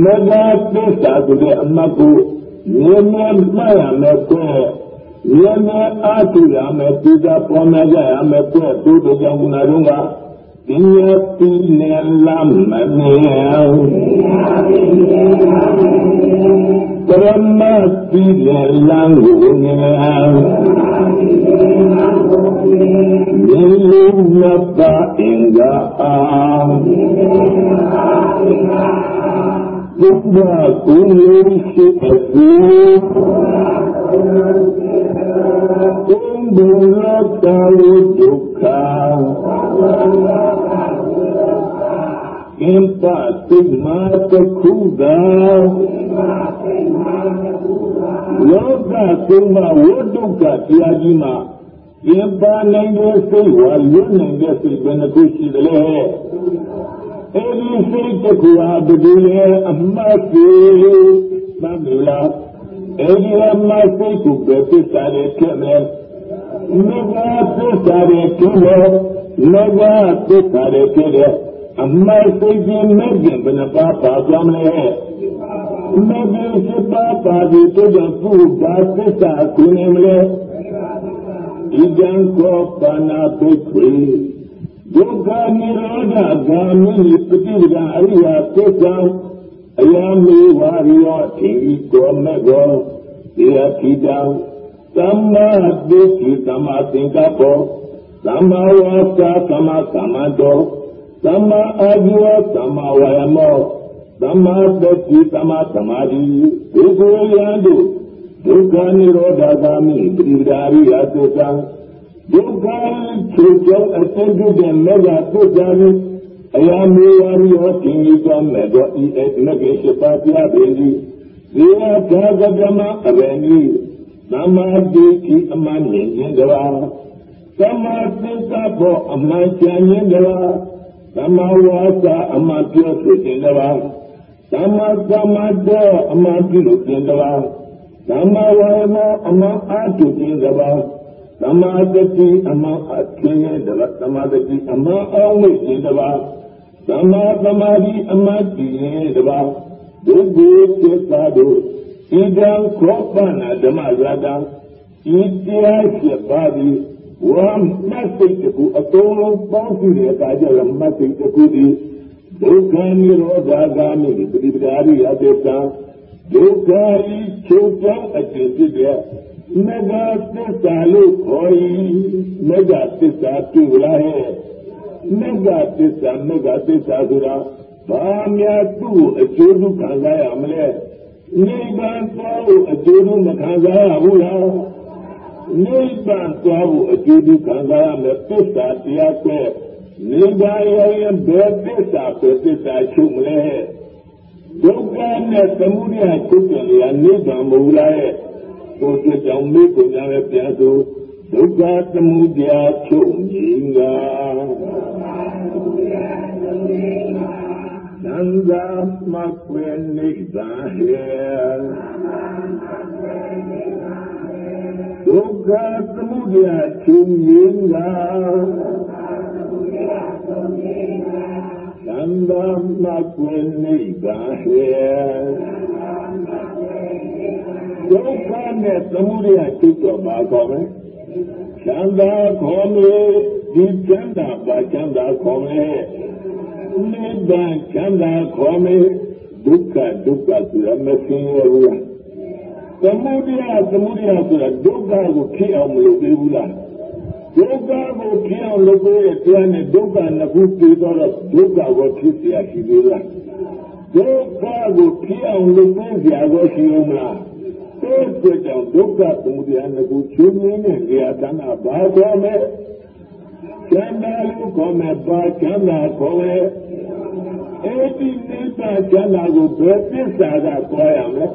မဂ္ဂသစ္စာဆိုတဲ့အမှတ်ကိုမြဲမြဲမှတ်ရမယ်ကွမြဲမြဲအားထုတ်ရမယ်သူကပေါ်များကြရမယ်ကွသူတို့ကြောင့်ခုနတုန်းကပညာတိနဲ့လမ်းမမြင် ပရမတိနဲ့လမ်းကိုမြင်ဒီလိုမြတ်တာအင်္ဂါအာဘုရားကိုယ်လေးရှိအကူဘုရားတာဝဒုက္ခ င်ပါတိမာတခုသာလောကသုံးပါးဝိဒုက္ခတရားကြီးမှာင်ပါနိုင်တဲ့စိတ်ဝါလွတ်နိုင်တဲ့စိတ်ဘယ်နှခုရှိသလဲအဲဒီစိတ်တစ်ခုဟာဘယ်လိုလဲအမှတ်ကြီးသမ်းလို့လားအဲဒီအမှတ်စိတ်ကိုပဲသစ္စာနဲ့ထည့်မယ်ငါကသစ္စာနဲ့ထည့်မယ်ငါကသစ္စာနဲ့ထည့်တယ် အမှန်စိတ်ကြီးမဲ့ခြင်းဘယ်နှပါပါကြမလဲမဲ့ခြင်းစပါပါဒီတို့ကပုဂ္ဂါသစ္စာကိုနေမလဲဣဒံကောပနာပိခွေဒုက္ခនិရောဓဂာမိပฏิပဒါအရိယသစ္စာအယမေဝါရောတိကောမေကောဒီအခိတံသမ္မာဒိဋ္ဌိသမ္မာသင်္ကပ္ပောသမ္မာဝါစာသမ္မာကမ္မန္တောသမ္မာအာဇီဝသမ္မာဝါယမောသမ္မာတတိသမ္မာသမာဓိဒီကိုယံတို့ဒုက္ခនិရောဓဂာမိပရိဒါရိယသုတံဒုက္ခချုပ်ကြောင်းအတ္တတဲ့မေဃသုတံအယမေဝရိယောသင်္ကြီးသောမေသောဤအမဂ္ဂရှိပါပြပေသည်ဒီဝါသာကဓမ္မအဘယ်နည်းသမ္မာဒိဋ္ဌိအမှန်မြင်ခြင်းတပါသမ္မာသင်္ကပ္ပအမှန်ကြံခြင်းတပါသမ္မာဝါစာအမှန်ပြောဆိုခြင်းတပါသမ္မာသမ္မာတော် အမှန်ပြုလို့ခြင်းတပါသမ္မာဝါယမအမှန်အားထုတ်ခြင်းတပါသမ္မာတတိအမှန်အထင်ရဲ့တပါသမ္မာတတိအမှန်အောင်ဝိခြင်းတပါသမ္မာသမာဓိအမှန်တည်ရဲ့တပါဒုက္ခသစ္စာတို့ဣဒံခောပနာဓမ္မရာတံဤတရားဖြစ်ပါသည်ဝ မ်းမစိတ်တကူအကုန်လုံးပေါင်းစုတဲ့အခါကျတော့မစိတ်တကူဒီဒုက္ခនិရောဓဂာမိပฏิပဒါရိယတေတံဒုက္ခဤချုပ်ကြောင်းအကျင့်ဖြစ်တဲ့မဂ္ဂသစ္စာလို့ခေါ်၏မဂ္ဂသစ္စာတူလားဟဲ့မဂ္ဂသစ္စာမဂ္ဂသစ္စာဆိုတာဘာများသူ့အကျိုးဒုက္ခခံစားရမလဲနိဗ္ဗာန်သွားဖို့အကျိုးဒုက္ခခံစားရဘူးလား နိဗ္ဗာန်သွားဖို့အကျိုးဒုက္ခခံစားရမယ်သစ္စာတရားကျဲနိဗ္ဗာန်ရောက်ရင်ဘယ်သစ္စာပဲသစ္စာချုပ်မလဲဒုက္ခနဲ့သမုဒယချုပ်တယ်လေနိဗ္ဗာန်မဟုတ်လားရဲ့ဘုရားကြောင့်မိကိုညာပဲပြန်ဆိုဒုက္ခသမုဒယချုပ်ခြင်းကသံဃာမကွေနိဗ္ဗာန်ဟေ ဒုက္ခသမုဒယချုပ်ခြင်းကသံဃာမကွေနိဗ္ဗာန်ဟေဒုက္ခနဲ့သမုဒယချုပ်တော့မှာကောင်းမယ်ချမ်းသာခေါ်လို့ဒီချမ်းသာပါချမ်းသာခေါ်မယ်နိဗ္ဗာန်ချမ်းသာခေါ်မယ်ဒုက္ခဒုက္ခဆိုတာမဆင်းရဲဘူးလားသမုဒယသမုဒယဆိုတာဒုက္ခကိုဖြစ်အောင်မလုပ်သေးဘူးလား Samudiyà Samudiyà sọ̀rọ̀ dọ́gàgò kí àwọn olóògbé wúlà. Dọ́gàgò kí àwọn olóògbé ẹ̀tọ́ ẹni dọ́gà nàkú pé tọ́lọ̀ dọ́gàgò kí sì àṣìlè wúlà. Dọ́gàgò kí àwọn olóògbé ìdí àgọ́ ṣe ọmọ à. Tó gbẹ̀dọ̀ dọ́gà Samudiyà nàkú tí ó ní Nàìjíríà tánà bá kọ́ mẹ́. Kẹ́mbà ló kọ́ mẹ́ bá kẹ́mbà kọ́ mẹ́. Ebi nígbà kẹ́mbà kò bẹ́ẹ̀ pèsè àgàkọ́ yà mẹ́.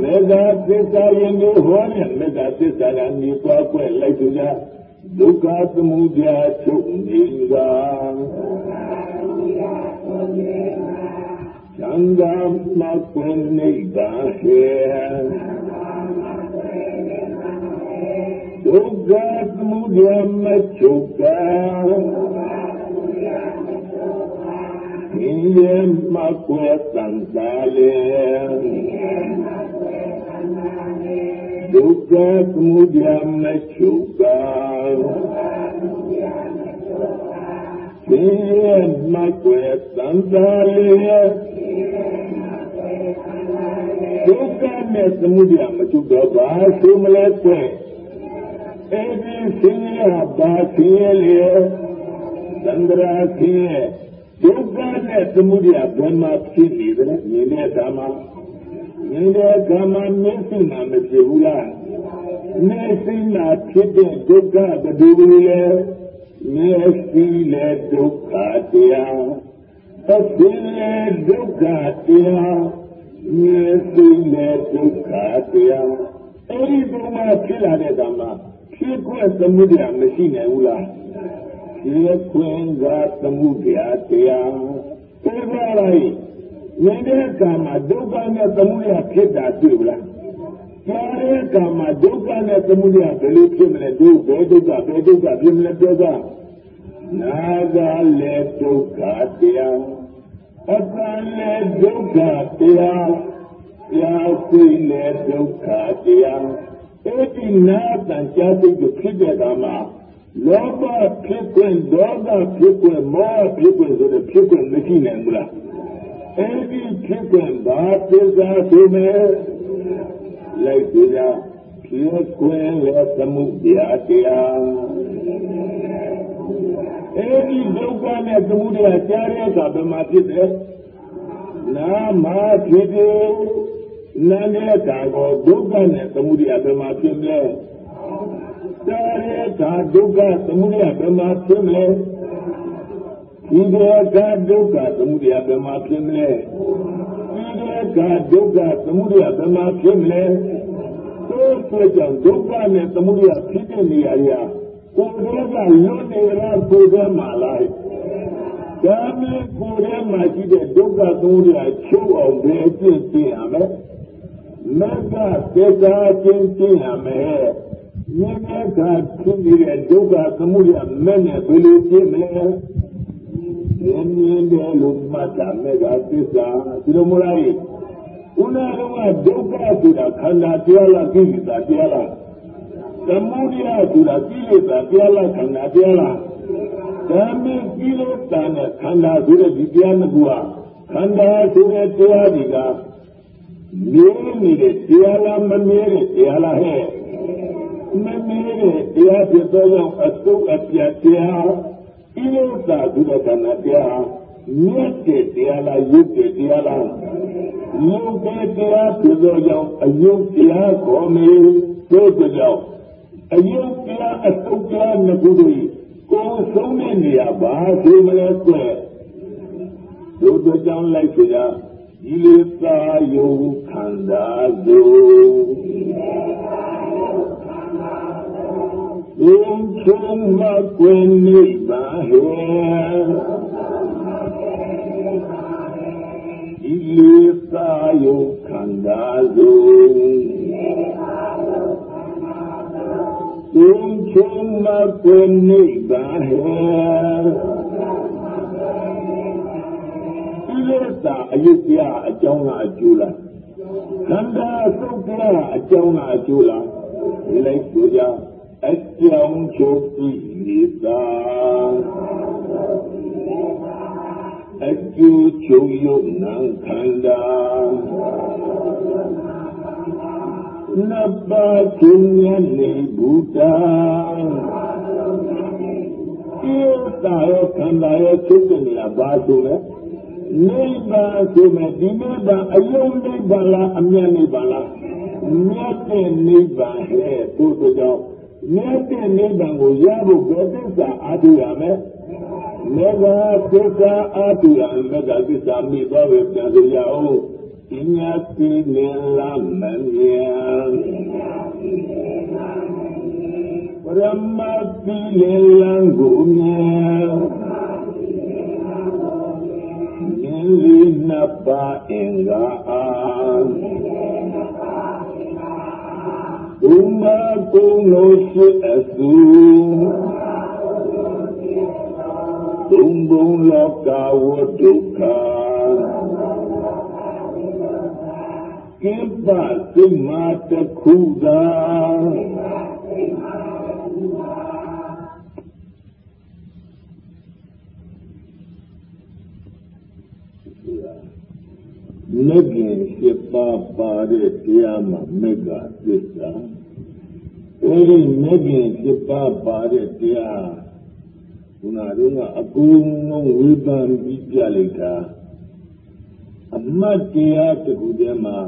မုဒယနှစ်ခုချင်းချင်းနဲ့နေရာတဏ္ဍဘာခေါ်မဲ့ကျမ်းသာလို့ခေါ်မဲ့ဘာကျမ်းသာခေါ်မဲ့အဲ့ဒီနိဗ္ဗာန်ကျမ်းသာကိုဘယ်သစ္စာကခေါ်ရမလဲမေဃသစ္စာယင်းကိုဟောတဲ့မေဃသစ္စာကနေသွားကွက်လိုက်ကြဒုက္ခသမုဒယချုပ်နေတာသံဃာမကွန်နိဗ္ဗာန်ဟေဒုက္ခသမုဒယမချုပ်ကင်းရဲ့မကွယ်တန်သာလေ ဒုက္ခသမုဒယမချုပ်ပါဆင်းရဲမကွယ်သံသာရဲ့ဒုက္ခနဲ့သမုဒယမချုပ်တော့ဘာရှိမလဲကွယ်အဲ့ဒီဆင်းရဲဘာဆင်းရဲလေသန္တရာဆင်းရဲဒုက္ခနဲ့သမုဒယဘယ်မှာဖြစ်နေသလဲမြင်တဲ့အခါမှာမြ င်တဲ့အခါမှာမျက်စိမှာမဖြစ်ဘူးလားမျက်စိမှာဖြစ်တဲ့ဒုက္ခဘယ်လိုလဲမျက်စိလည်းဒုက္ခတရားအသိလည်းဒုက္ခတရားမျက်စိလည်းဒုက္ခတရားအဲ့ဒီဘုံမှာဖြစ်လာတဲ့ကံမှာဖြစ်ခွင့်သမုဒယမရှိနိုင်ဘူးလားဖြစ်ခွင့်ကသမုဒယတရားသိပါလား မြင်တဲ့ကံမှာဒုက္ခနဲ့သမုဒယဖြစ်တာတွေ့ဘူးလားကြားတဲ့ကံမှာဒုက္ခနဲ့သမုဒယဘယ်လိုဖြစ်မလဲဒုဘယ်ဒုက္ခဘယ်ဒုက္ခဖြစ်မလဲပြောကြနာဂလည်းဒုက္ခတရားအတန်လည်းဒုက္ခတရားရာစိလည်းဒုက္ခတရားအဲ့ဒီနာတန်ကြာစိတ်ကိုဖြစ်တဲ့ကမှာလောဘဖြစ်ခွင့်ဒေါသဖြစ်ခွင့်မောဟဖြစ်ခွင့်ဆိုတဲ့ဖြစ်ခွင့်မရှိနိုင်ဘူးလား အဲ့ဒီဖြစ်ခွင့်ဘာသစ္စာဆိုမဲ့လိုက်ပြကြဖြစ်ခွင့်လည်းသမုဒယတရားအဲ့ဒီဒုက္ခနဲ့သမုဒယကြားတဲ့အခါဘယ်မှာဖြစ်တယ်နာမဖြစ်တယ်နာနဲ့အခါကိုဒုက္ခနဲ့သမုဒယဘယ်မှာဖြစ်လဲကြားတဲ့အခါဒုက္ခသမုဒယဘယ်မှာဖြစ်မလဲ ဒီတဲ့အခါဒုက္ခသမုဒယဘယ်မှာဖြစ်မလဲဒီတဲ့အခါဒုက္ခသမုဒယဘယ်မှာဖြစ်မလဲသို့ဆိုကြောင့်ဒုက္ခနဲ့သမုဒယဖြစ်တဲ့နေရာတွေကကိုယ်ကလွတ်နေရကိုယ်ကမှလားဒါမျိုးကိုယ်ထဲမှာရှိတဲ့ဒုက္ခသုံးတွေချုပ်အောင်ဘယ်အကျင့်ကျင့်ရမလဲမက္ခသေတာကျင့်ကျင့်ရမယ်မြင်တဲ့အခါဖြစ်နေတဲ့ဒုက္ခသမုဒယမဲ့နဲ့ဘယ်လိုကျင့်မလဲမြင်မြင်တယ် လို့မှတ်တာမဲ့ကသစ္စာဒီလိုမလားဦးနာကဒုက္ခဆိုတာခန္ဓာတရားလားကိလေသာတရားလားသမုဒယဆိုတာကိလေသာတရားလားခန္ဓာတရားလားဒါမဲ့ကိလေသာနဲ့ခန္ဓာဆိုတဲ့ဒီတရားနှစ်ခုဟာခန္ဓာဆိုတဲ့တရားတွေကမြဲနေတဲ့တရားလားမမြဲတဲ့တရားလားဟဲ့မမြဲတဲ့တရားဖြစ်သောကြောင့်အတုအပြတ်တရား ကိလေသာဆိုတဲ့ခန္ဓာတရားမြတ်တဲ့တရားလားယုတ်တဲ့တရားလားယုတ်တဲ့တရားဖြစ်သောကြောင့်အယုတ်တရားခေါ်မေသို့ကြောင့်အယုတ်တရားအတုတရားနှစ်ခုတို့ကိုယ်ဆုံးတဲ့နေရာဘာဆိုမလဲကွတို့တို့ကြောင့်လိုက်ကြဒီလေသာယုခန္ဓာစုဘုံချုံမကွယ်နိဗ္ဗာန်ဟေဒီလေသာယုခန္ဓာစု ဘုံချုံမကွယ်နိဗ္ဗာန်ဟေကိလေသာအယုတ်တရားအကြောင်းလားအကျိုးလားခန္ဓာသုတ်တရားအကြောင်းလားအကျိုးလားလိုက်ဆိုကြ အကြောင်းချုပ်ပြီးနေတာအကျိုးချုပ်ယုတ်နံခန္ဓာနဘကုညနေဘုဒ္ဓဒီတာရောခန္ဓာရောချုပ်တဲ့နေရာဘာဆိုလဲနိဗ္ဗာန်ဆိုမဲ့ဒီနိဗ္ဗာန်အယုံနိဗ္ဗာန်လားအမြတ်နိဗ္ဗာန်လားမြတ်တဲ့နိဗ္ဗာန်ဟဲ့သို့သောကြောင့် မြတ်တဲ့နိဗ္ဗာန်ကိုရဖို့ဘယ်သစ္စာအားထုတ်ရမလဲမေဃသစ္စာအားထုတ်ရမယ်မေဃသစ္စာမိသွားပဲပြန်လို့ရအောင်ပညာသိနေလာမမြင်ပရမတိလေလံကိုမြင်လီနှစ်ပါးအင်္ဂါအား ဘုမကုံလို့ရှိအစုသုံးဘုံလောကဝဒုက္ခကင်းပါစိတ်မာတခုသာ မဂ္ဂင်ရှိပါပါတဲ့တရားမှာမဂ္ဂသစ္စာအဲဒီမဂ္ဂင်ရှိပါပါတဲ့တရားခုနကအကုန်လုံးဝေဖန်ပြီးပြလိုက်တာအမတ်တရားတခုတည်းမှာ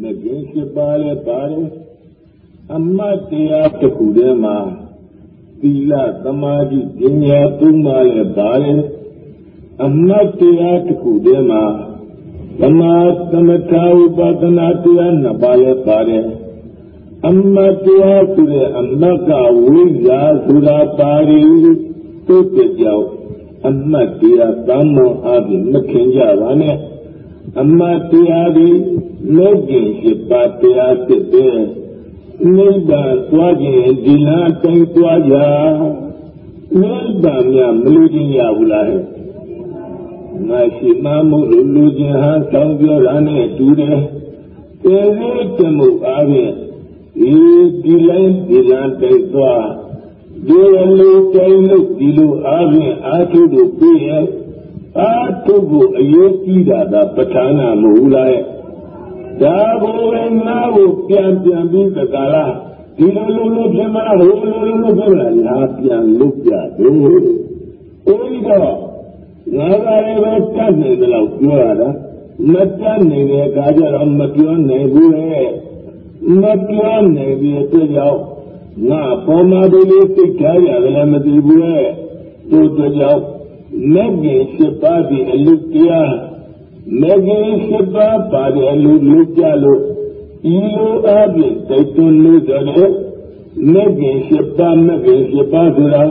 မဂ္ဂင်ရှိပါလဲပါတယ်အမတ်တရားတခုတည်းမှာသီလသမာဓိပညာသုံးပါးလဲပါတယ်အမတ်တရားတခုတည်းမှာ သမာသမထဥပဒနာတရားနှစ်ပါးလည်းပါတယ်အမတ်တရားဆိုတဲ့အမတ်ကဝိဇ္ဇာဆိုတာပါရီသို့တကြောင်အမတ်တရားသမ္မောအပြင်မခင်ကြပါနဲ့အမတ်တရားဒီလောကီရှိပါတရားဖြစ်တဲ့နိဗ္ဗာန်သွားခြင်းဒီနာတိုင်းသွားကြနိဗ္ဗာန်များမလို့ခြင်းရဘူးလား ငါရှိမှမို့လို့လူချင်းဟာတောင်းပြောတာနဲ့တူတယ်။တေသေးတမှုအားဖြင့်ဒီဒီလိုက်ဒီလန်တိုက်သွားဒီလိုတိုင်းလို့ဒီလိုအားဖြင့်အာထုတို့ပြည့်ရဲ့အာထုကိုအရေးကြီးတာဒါပဋ္ဌာနာမဟုတ်လား။ဒါကိုလည်းငါ့ကိုပြန်ပြန်ပြီးသကားလားဒီလိုလိုလိုဖြစ်မလားဟိုလိုလိုလိုဖြစ်မလားငါပြန်လုပ်ကြတယ်။အဲဒီတော့ ငါကလည်းပဲတတ်နေတယ်လို့ပြောရတာမတတ်နေတဲ့အခါကျတော့မပြောနိုင်ဘူးလေမပြောနိုင်တဲ့အတွက်ကြောင့်ငါပေါ်မှာဒီလိုသိထားရတယ်မသိဘူးလေတို့တို့ကြောင့်လက်ကြီးရှိပါးပြီးအလုတရားလက်ကြီးရှိပါးပါတဲ့အလုလုကြလို့ဤလိုအပြင်တိုက်တွန်းလို့တယ်လက်ကြီးရှိပါးမကြီးရှိပါးဆိုတာ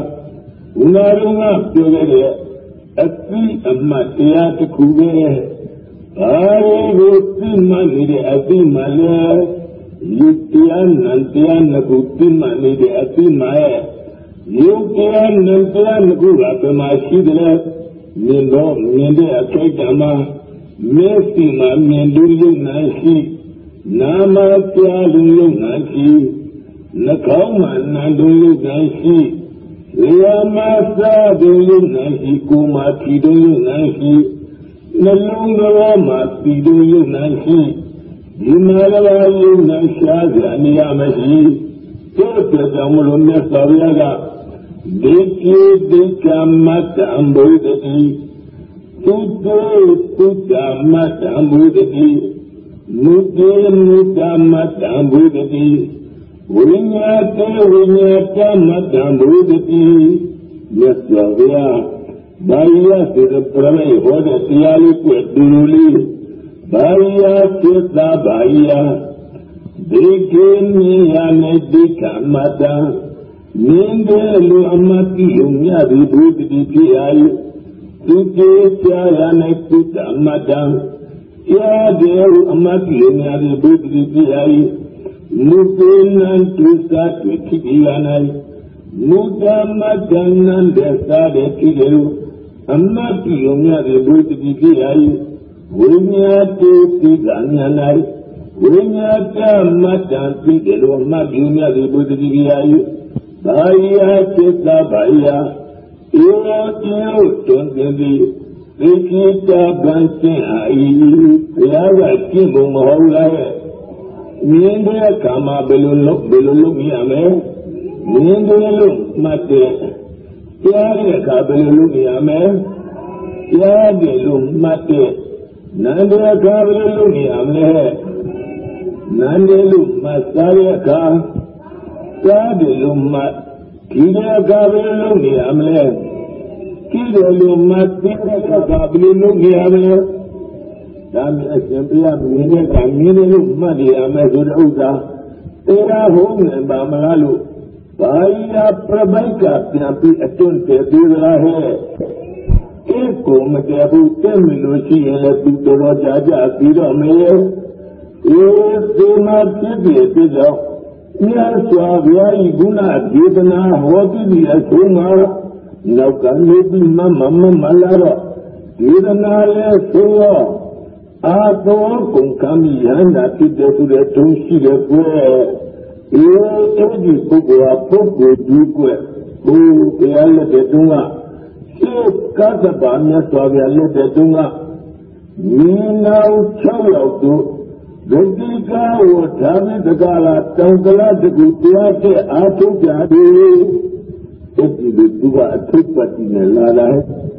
ဘုရားတော်ကပြောခဲ့တဲ့ အသိအမှတ်တရားတစ်ခုပဲဘာလို့သိမှနေတဲ့အသိမှလဲယုတ်တရားနံတရားနှစ်ခုသိမှနေတဲ့အသိမှရဲ့ယုတ်တရားနံတရားနှစ်ခုကဘယ်မှာရှိတယ်လဲမြင်တော့မြင်တဲ့အထိုက်တမှာမျက်စိမှာမြင်လို့ယုံနိုင်ရှိနာမကြားလို့ယုံနိုင်ရှိနှာခေါင်းမှာနာလို့ယုံနိုင်ရှိလေယာမသာဒုယုနိုင်ရှိကိုမာထီဒုယုနိုင်ရှိနှလုံးတော်မှာတီဒုယုနိုင်ရှိ ဒီမှာလည်းယုနိုင်ရှားကြနေရမရှိတို့တဲ့ကြောင့်မလို့မြတ်စွာဘုရားကဒေကိဒေကမတ္တံဘုဒ္ဓတိသုတေသုတ္တမတ္တံဘုဒ္ဓတိမုတေမု တ္တမတ္တံဘုဒ္ဓတိဝိညာတေဝိညာတမတံဘုဒ္ဓတိမြတ်စွာဘုရားဘာယစေတပရမေဟောတဲ့တရားလေးကိုတူတူလေးဘာယစေတာဘာယဒီကိမြာနေဒီကမတံမြင်တယ်လူအမတိယမြတ်ဒီဘုဒ္ဓတိဖြစ်အာယသူကျေချာရနေတုတ္တမတံရာဒေအမတိယမြတ်ဒီဘုဒ္ဓတိဖြစ်အာ ယမုသေနံတုစာတိခိယာနံမုဒ္ဓမတံနံဒေသာဒေခိရေအမတ်တိယမြတ်ရဲ့ဘုဒ္ဓတိဖြစ်ရာယဝိညာတေတိကညာ၌ဝိညာတမတ္တံသိတယ်လို့အမတ်တိယမြတ်ရဲ့ဘုဒ္ဓတိဖြစ်ရာယဘာယจิตတာဘာယဧဝတိယတွင်တင်သည်သိကိတာဗံစင်အာဤဘုရားကကျင့်ဖို့မဟုတ်လား မြင်တဲ့အခါမှာဘယ်လိုလုပ်ဘယ်လိုလုပ်ရမလဲမြင်တယ်လို့မှတ်တယ်ကြားတဲ့အခါဘယ်လိုလုပ်ရမလဲကြားတယ်လို့မှတ်တယ်နာမ်တဲ့အခါဘယ်လိုလုပ်ရမလဲနာမ်တယ်လို့မှတ်စားတဲ့အခါကြားတယ်လို့မှတ်ဒီတဲ့အခါဘယ်လိုလုပ်ရမလဲကြည့်တယ်လို့မှတ်တဲ့အခါဘယ်လိုလုပ်ရမလဲ ဒါမျိုးအရှင်ဘုရားမြင်တဲ့ကမြင်တယ်လို့မှတ်ရမယ်ဆိုတဲ့ဥစ္စာတရားဟုတ်နေပါမလားလို့ဘာယာပြပိုက်ကပြန်ပြီးအတွန်းတည်ပြီးလားဟဲ့အေးကိုမတည်ဘူးတင့်မလို့ရှိရင်လည်းသူတော်ကြကြပြီးတော့မရဲ့အေးဒီမှာဖြစ်ပြီးပြီးတော့မြတ်စွာဘုရားဤဂုဏဒေသနာဟောတိဒီအဆုံးမှာနောက်ကနေပြီးမမမမလာတော့ဒေသနာလဲဆိုတော့ အာသောကုန်ကံမိယန္တာဖြစ်တဲ့သူတွေတုံးရှိတဲ့ကွယ်အေးအဲ့ဒီပုဂ္ဂိုလ်ဟာပုဂ္ဂိုလ်ကြီးကွယ်ဘုရားလက်တဲ့တုန်းကရှေ့ကသဗ္ဗမြတ်စွာဘုရားလက်တဲ့တုန်းကမိနာ6ယောက်တို့ဒုတိကဝဓာမိတကလာတောင်ကလာတကူတရားတဲ့အာထုကြတယ်အဲ့ဒီလူသူကအထုပတိနဲ့လာလာတောင်ကလာတကူတရားတဲ့အာထုတဲ့အခါကလာကြတော့အပူကြီးလုံးတဲ့ပုဂ္ဂိုလ်ကတရားအာထုတဲ့ဟန္တာဖြစ်ရှာရီဒုတိယ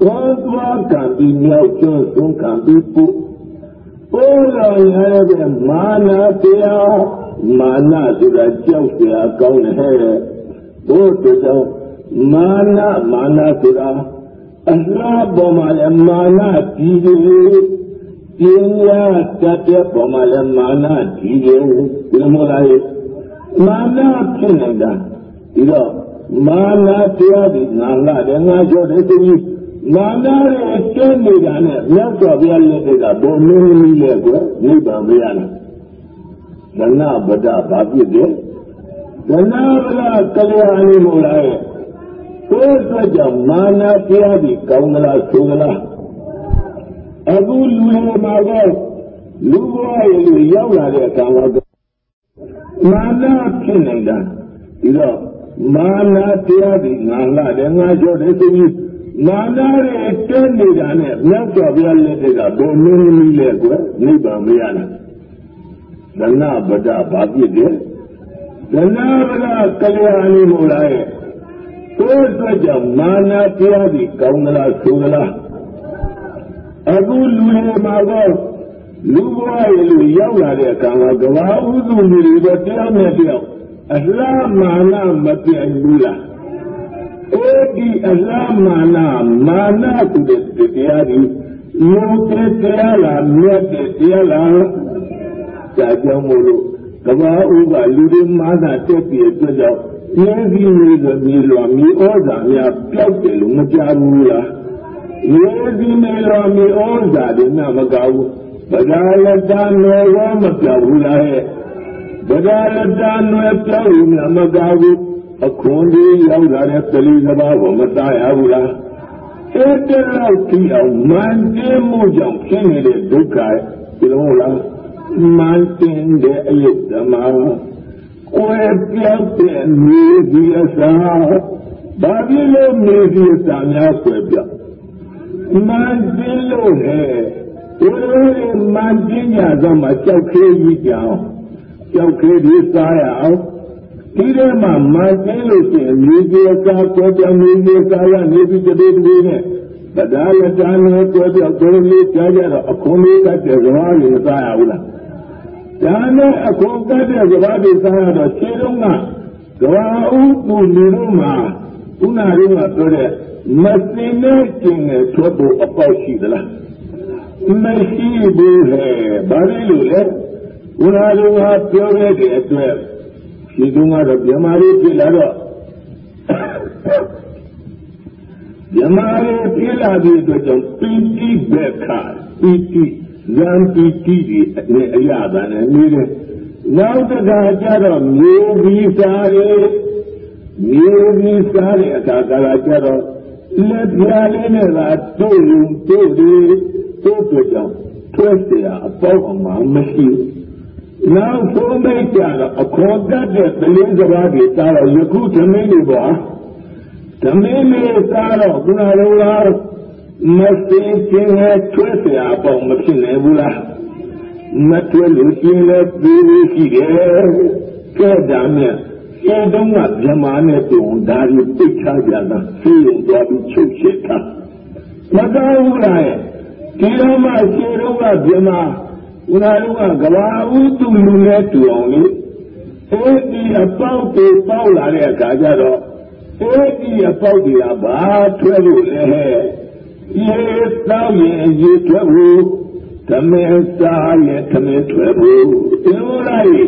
သွားကံပြီးမြောက်ကျောင်းဆုံးကံပြီးပို့ပေါ်လာရတဲ့မာနာတရားမာနာဆိုတာကြောက်စရာကောင်းတယ်ဟဲ့ဘို့တူတော့မာနာမာနာဆိုတာအလားပေါ်မှာလည်းမာနာကြီးကြီးပညာတတ်တဲ့ပေါ်မှာလည်းမာနာကြီးကြီးဒီလိုမဟုတ်လားမာနာဖြစ်နေတာဒီတော့မာနာတရားဒီငါလာတယ်ငါကျော်တယ်သူကြီး မာနရဲ့ကျင်းနေတာနဲ့မြတ်စွာဘုရားလက်ထက်ကဘုံမင်းကြီးရဲ့ကွနိဗ္ဗာန်မရလားဒနာပဒဘာဖြစ်တယ်ဒနာပဒကလျာဏီမို့လားကိုယ်အတွက်ကြောင့်မာနတရားဒီကောင်းသလားဆိုသလားအခုလူတွေမှာကလူဘဝရဲ့လူရောက်လာတဲ့အခါမှာမာနဖြစ်နေတာဒီတော့မာနတရားဒီငါလာတယ်ငါကြောတယ်ဆိုပြီး မာနရဲ့တွန်းနေတာနဲ့မြတ်စွာဘုရားလက်ထက်ကဘုံမင်းကြီးလေကွနိဗ္ဗာန်မရလားဒနာပဒဘာဖြစ်တယ်ဒနာပဒကလျာဏီမို့လားရဲ့ကိုယ်အတွက်ကြောင့်မာနတရားဒီကောင်းသလားဆိုသလားအခုလူတွေမှာကလူဘဝရဲ့လူရောက်လာတဲ့အခါမှာကဘာဥစုလူတွေတရားနဲ့တရားအလားမာနမပြတ်ဘူးလားအဲ့ဒီအလားမာနမာနဆိုတဲ့တရားဒီလူတဲ့တရားလားမြတ်တဲ့တရားလားကြာကြောင်းမို့လို့ကဘာဥကလူတွေမာနတက်ပြီးအတွက်ကြောင့်ရင်းပြီးနေဆိုပြီးလွန်မြေဩဇာများပျောက်တယ်လို့မကြားဘူးလား ရင်းပြီးနေလွန်မြေဩဇာတွေနဲ့မကောက်ဘူးဗဒါလတန်တော်ရောမပြောက်ဘူးလားဟဲ့ဗဒါလတန်တော်ပြောက်ရင်မကောက်ဘူး အခွန်ကြီးရောက်လာတဲ့သတိစဘာကိုမသားရဘူးလားအဲ့တလောက်ကြည့်အောင်မန်တင်းမှုကြောင့်ဖြစ်နေတဲ့ဒုက္ခဒီလိုလားမန်တင်းတဲ့အယုဒ္ဓမာကွယ်ပြောက်တဲ့မြေကြီးအစာဘာဖြစ်လို့မြေကြီးအစာများကွယ်ပြောက်မန်တင်းလို့ဟဲ့ဒီလိုမန်တင်းကြတော့မှကြောက်ခဲကြီးကြောင်ကြောက်ခဲဒီစားရအောင် ဒီထဲမှာမန်တင်းလို့ရှိရင်မြေကြီးအစာကွယ်ပြောက်မြေကြီးအစာရနေပြီးတည်းတည်းနဲ့တရားရတာနဲ့ကွယ်ပြောက်ကိုယ်လေးကြားကြတော့အခွန်လေးကတည်းကဘာလို့မစားရဘူးလားဒါနဲ့အကုန်ကတ်တဲ့ကဘာတွေစားရတော့ခြေလုံးကကဘာဥပူလူတို့မှာခုနကပြောတဲ့မစင်နဲ့ကျင်နဲ့ထွက်ဖို့အပေါက်ရှိသလားမရှိဘူးဟဲ့ဘာလို့လဲခုနကပြောခဲ့တဲ့အတွက် ဒီတုန်းကတော့မြမာလေးဖြစ်လာတော့မြမာလေးဖြစ်လာတဲ့အတွက်ကြောင့်ပီတိဘက်ခပီတိဇံပီတိတွေနဲ့အရသာနဲ့နေတယ်နောက်တခါကျတော့မြေပြီးစားတယ်မြေပြီးစားတဲ့အခါကလာကျတော့လက်ပြားလေးနဲ့သာတို့ယူတို့ဒီတို့တို့ကြောင့်ထွက်เสียအပေါက်အမှာမရှိ နောက်ဆုံးမိတ်ကြတော့အခေါ်တတ်တဲ့သလင်းစကားတွေတားတော့ယခုသမင်းတွေပေါ့သမင်းတွေစားတော့ခုနကမသိခြင်းနဲ့ထွက်เสียအပေါက်မဖြစ်နိုင်ဘူးလားမတွေ့လို့ရှင်းလဲပြီးရှိတယ်ကဲဒါနဲ့အဲတုန်းကဗြဟ္မာနဲ့တုံဒါရီပိတ်ချကြတာသိုံသွားပြီးချုပ်ချက်တာမတော်ဘူးလားဒီတော့မှရှင်းတော့ကဗြဟ္မာ ဦးနာတို့ကကဘာဥတုလူနဲ့တူအောင်လေအဲဒီအပေါက်တွေပေါက်လာတဲ့အခါကျတော့အဲဒီအပေါက်တွေကဘာထွက်လို့လဲရေတောက်ရင်ရေထွက်ဘူးသမင်းစားရဲ့သမင်းထွက်ဖို့ဒီလိုလိုက်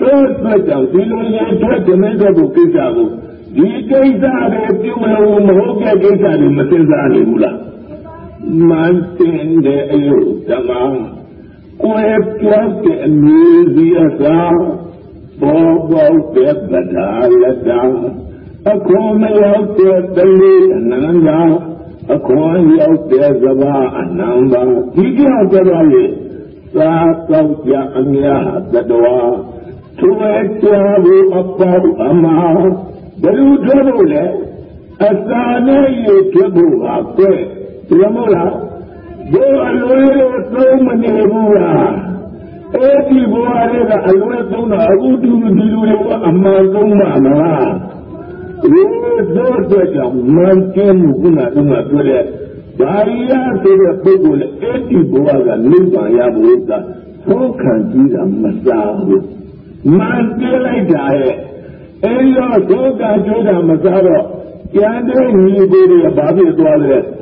တော့ဆက်ကြောင့်ဒီလိုရဲ့ထွက်သမင်းထွက်ဖို့ကိစ္စကိုဒီကိစ္စတွေပြုမလို့မဟုတ်တဲ့ကိစ္စတွေမသိစားနိုင်ဘူးလားမန်တင်တဲ့အယုဓမ္မ ကိုယ်ပြောတဲ့အမျိုးစီအစားဘောဘောတဲ့ဗဒါလက်တာအခုမရောက်တဲ့တလေးအန န္တာအခွန်ရောက်တဲ့သဘာအနံပါဒီကြောင့်ကြတော့လေသာကောက်ကြအများတတော်သူပဲကြာဘူးအပေါ်အမှာဘယ်လိုထွက်လို့လဲအစာနဲ့ရထွက်ဖို့ပါကွဲ့ဒီလိုမဟုတ်လားဘိုးအလွယ်လို့သုံးမနေဘူးလားအဲ့ဒီဘဝ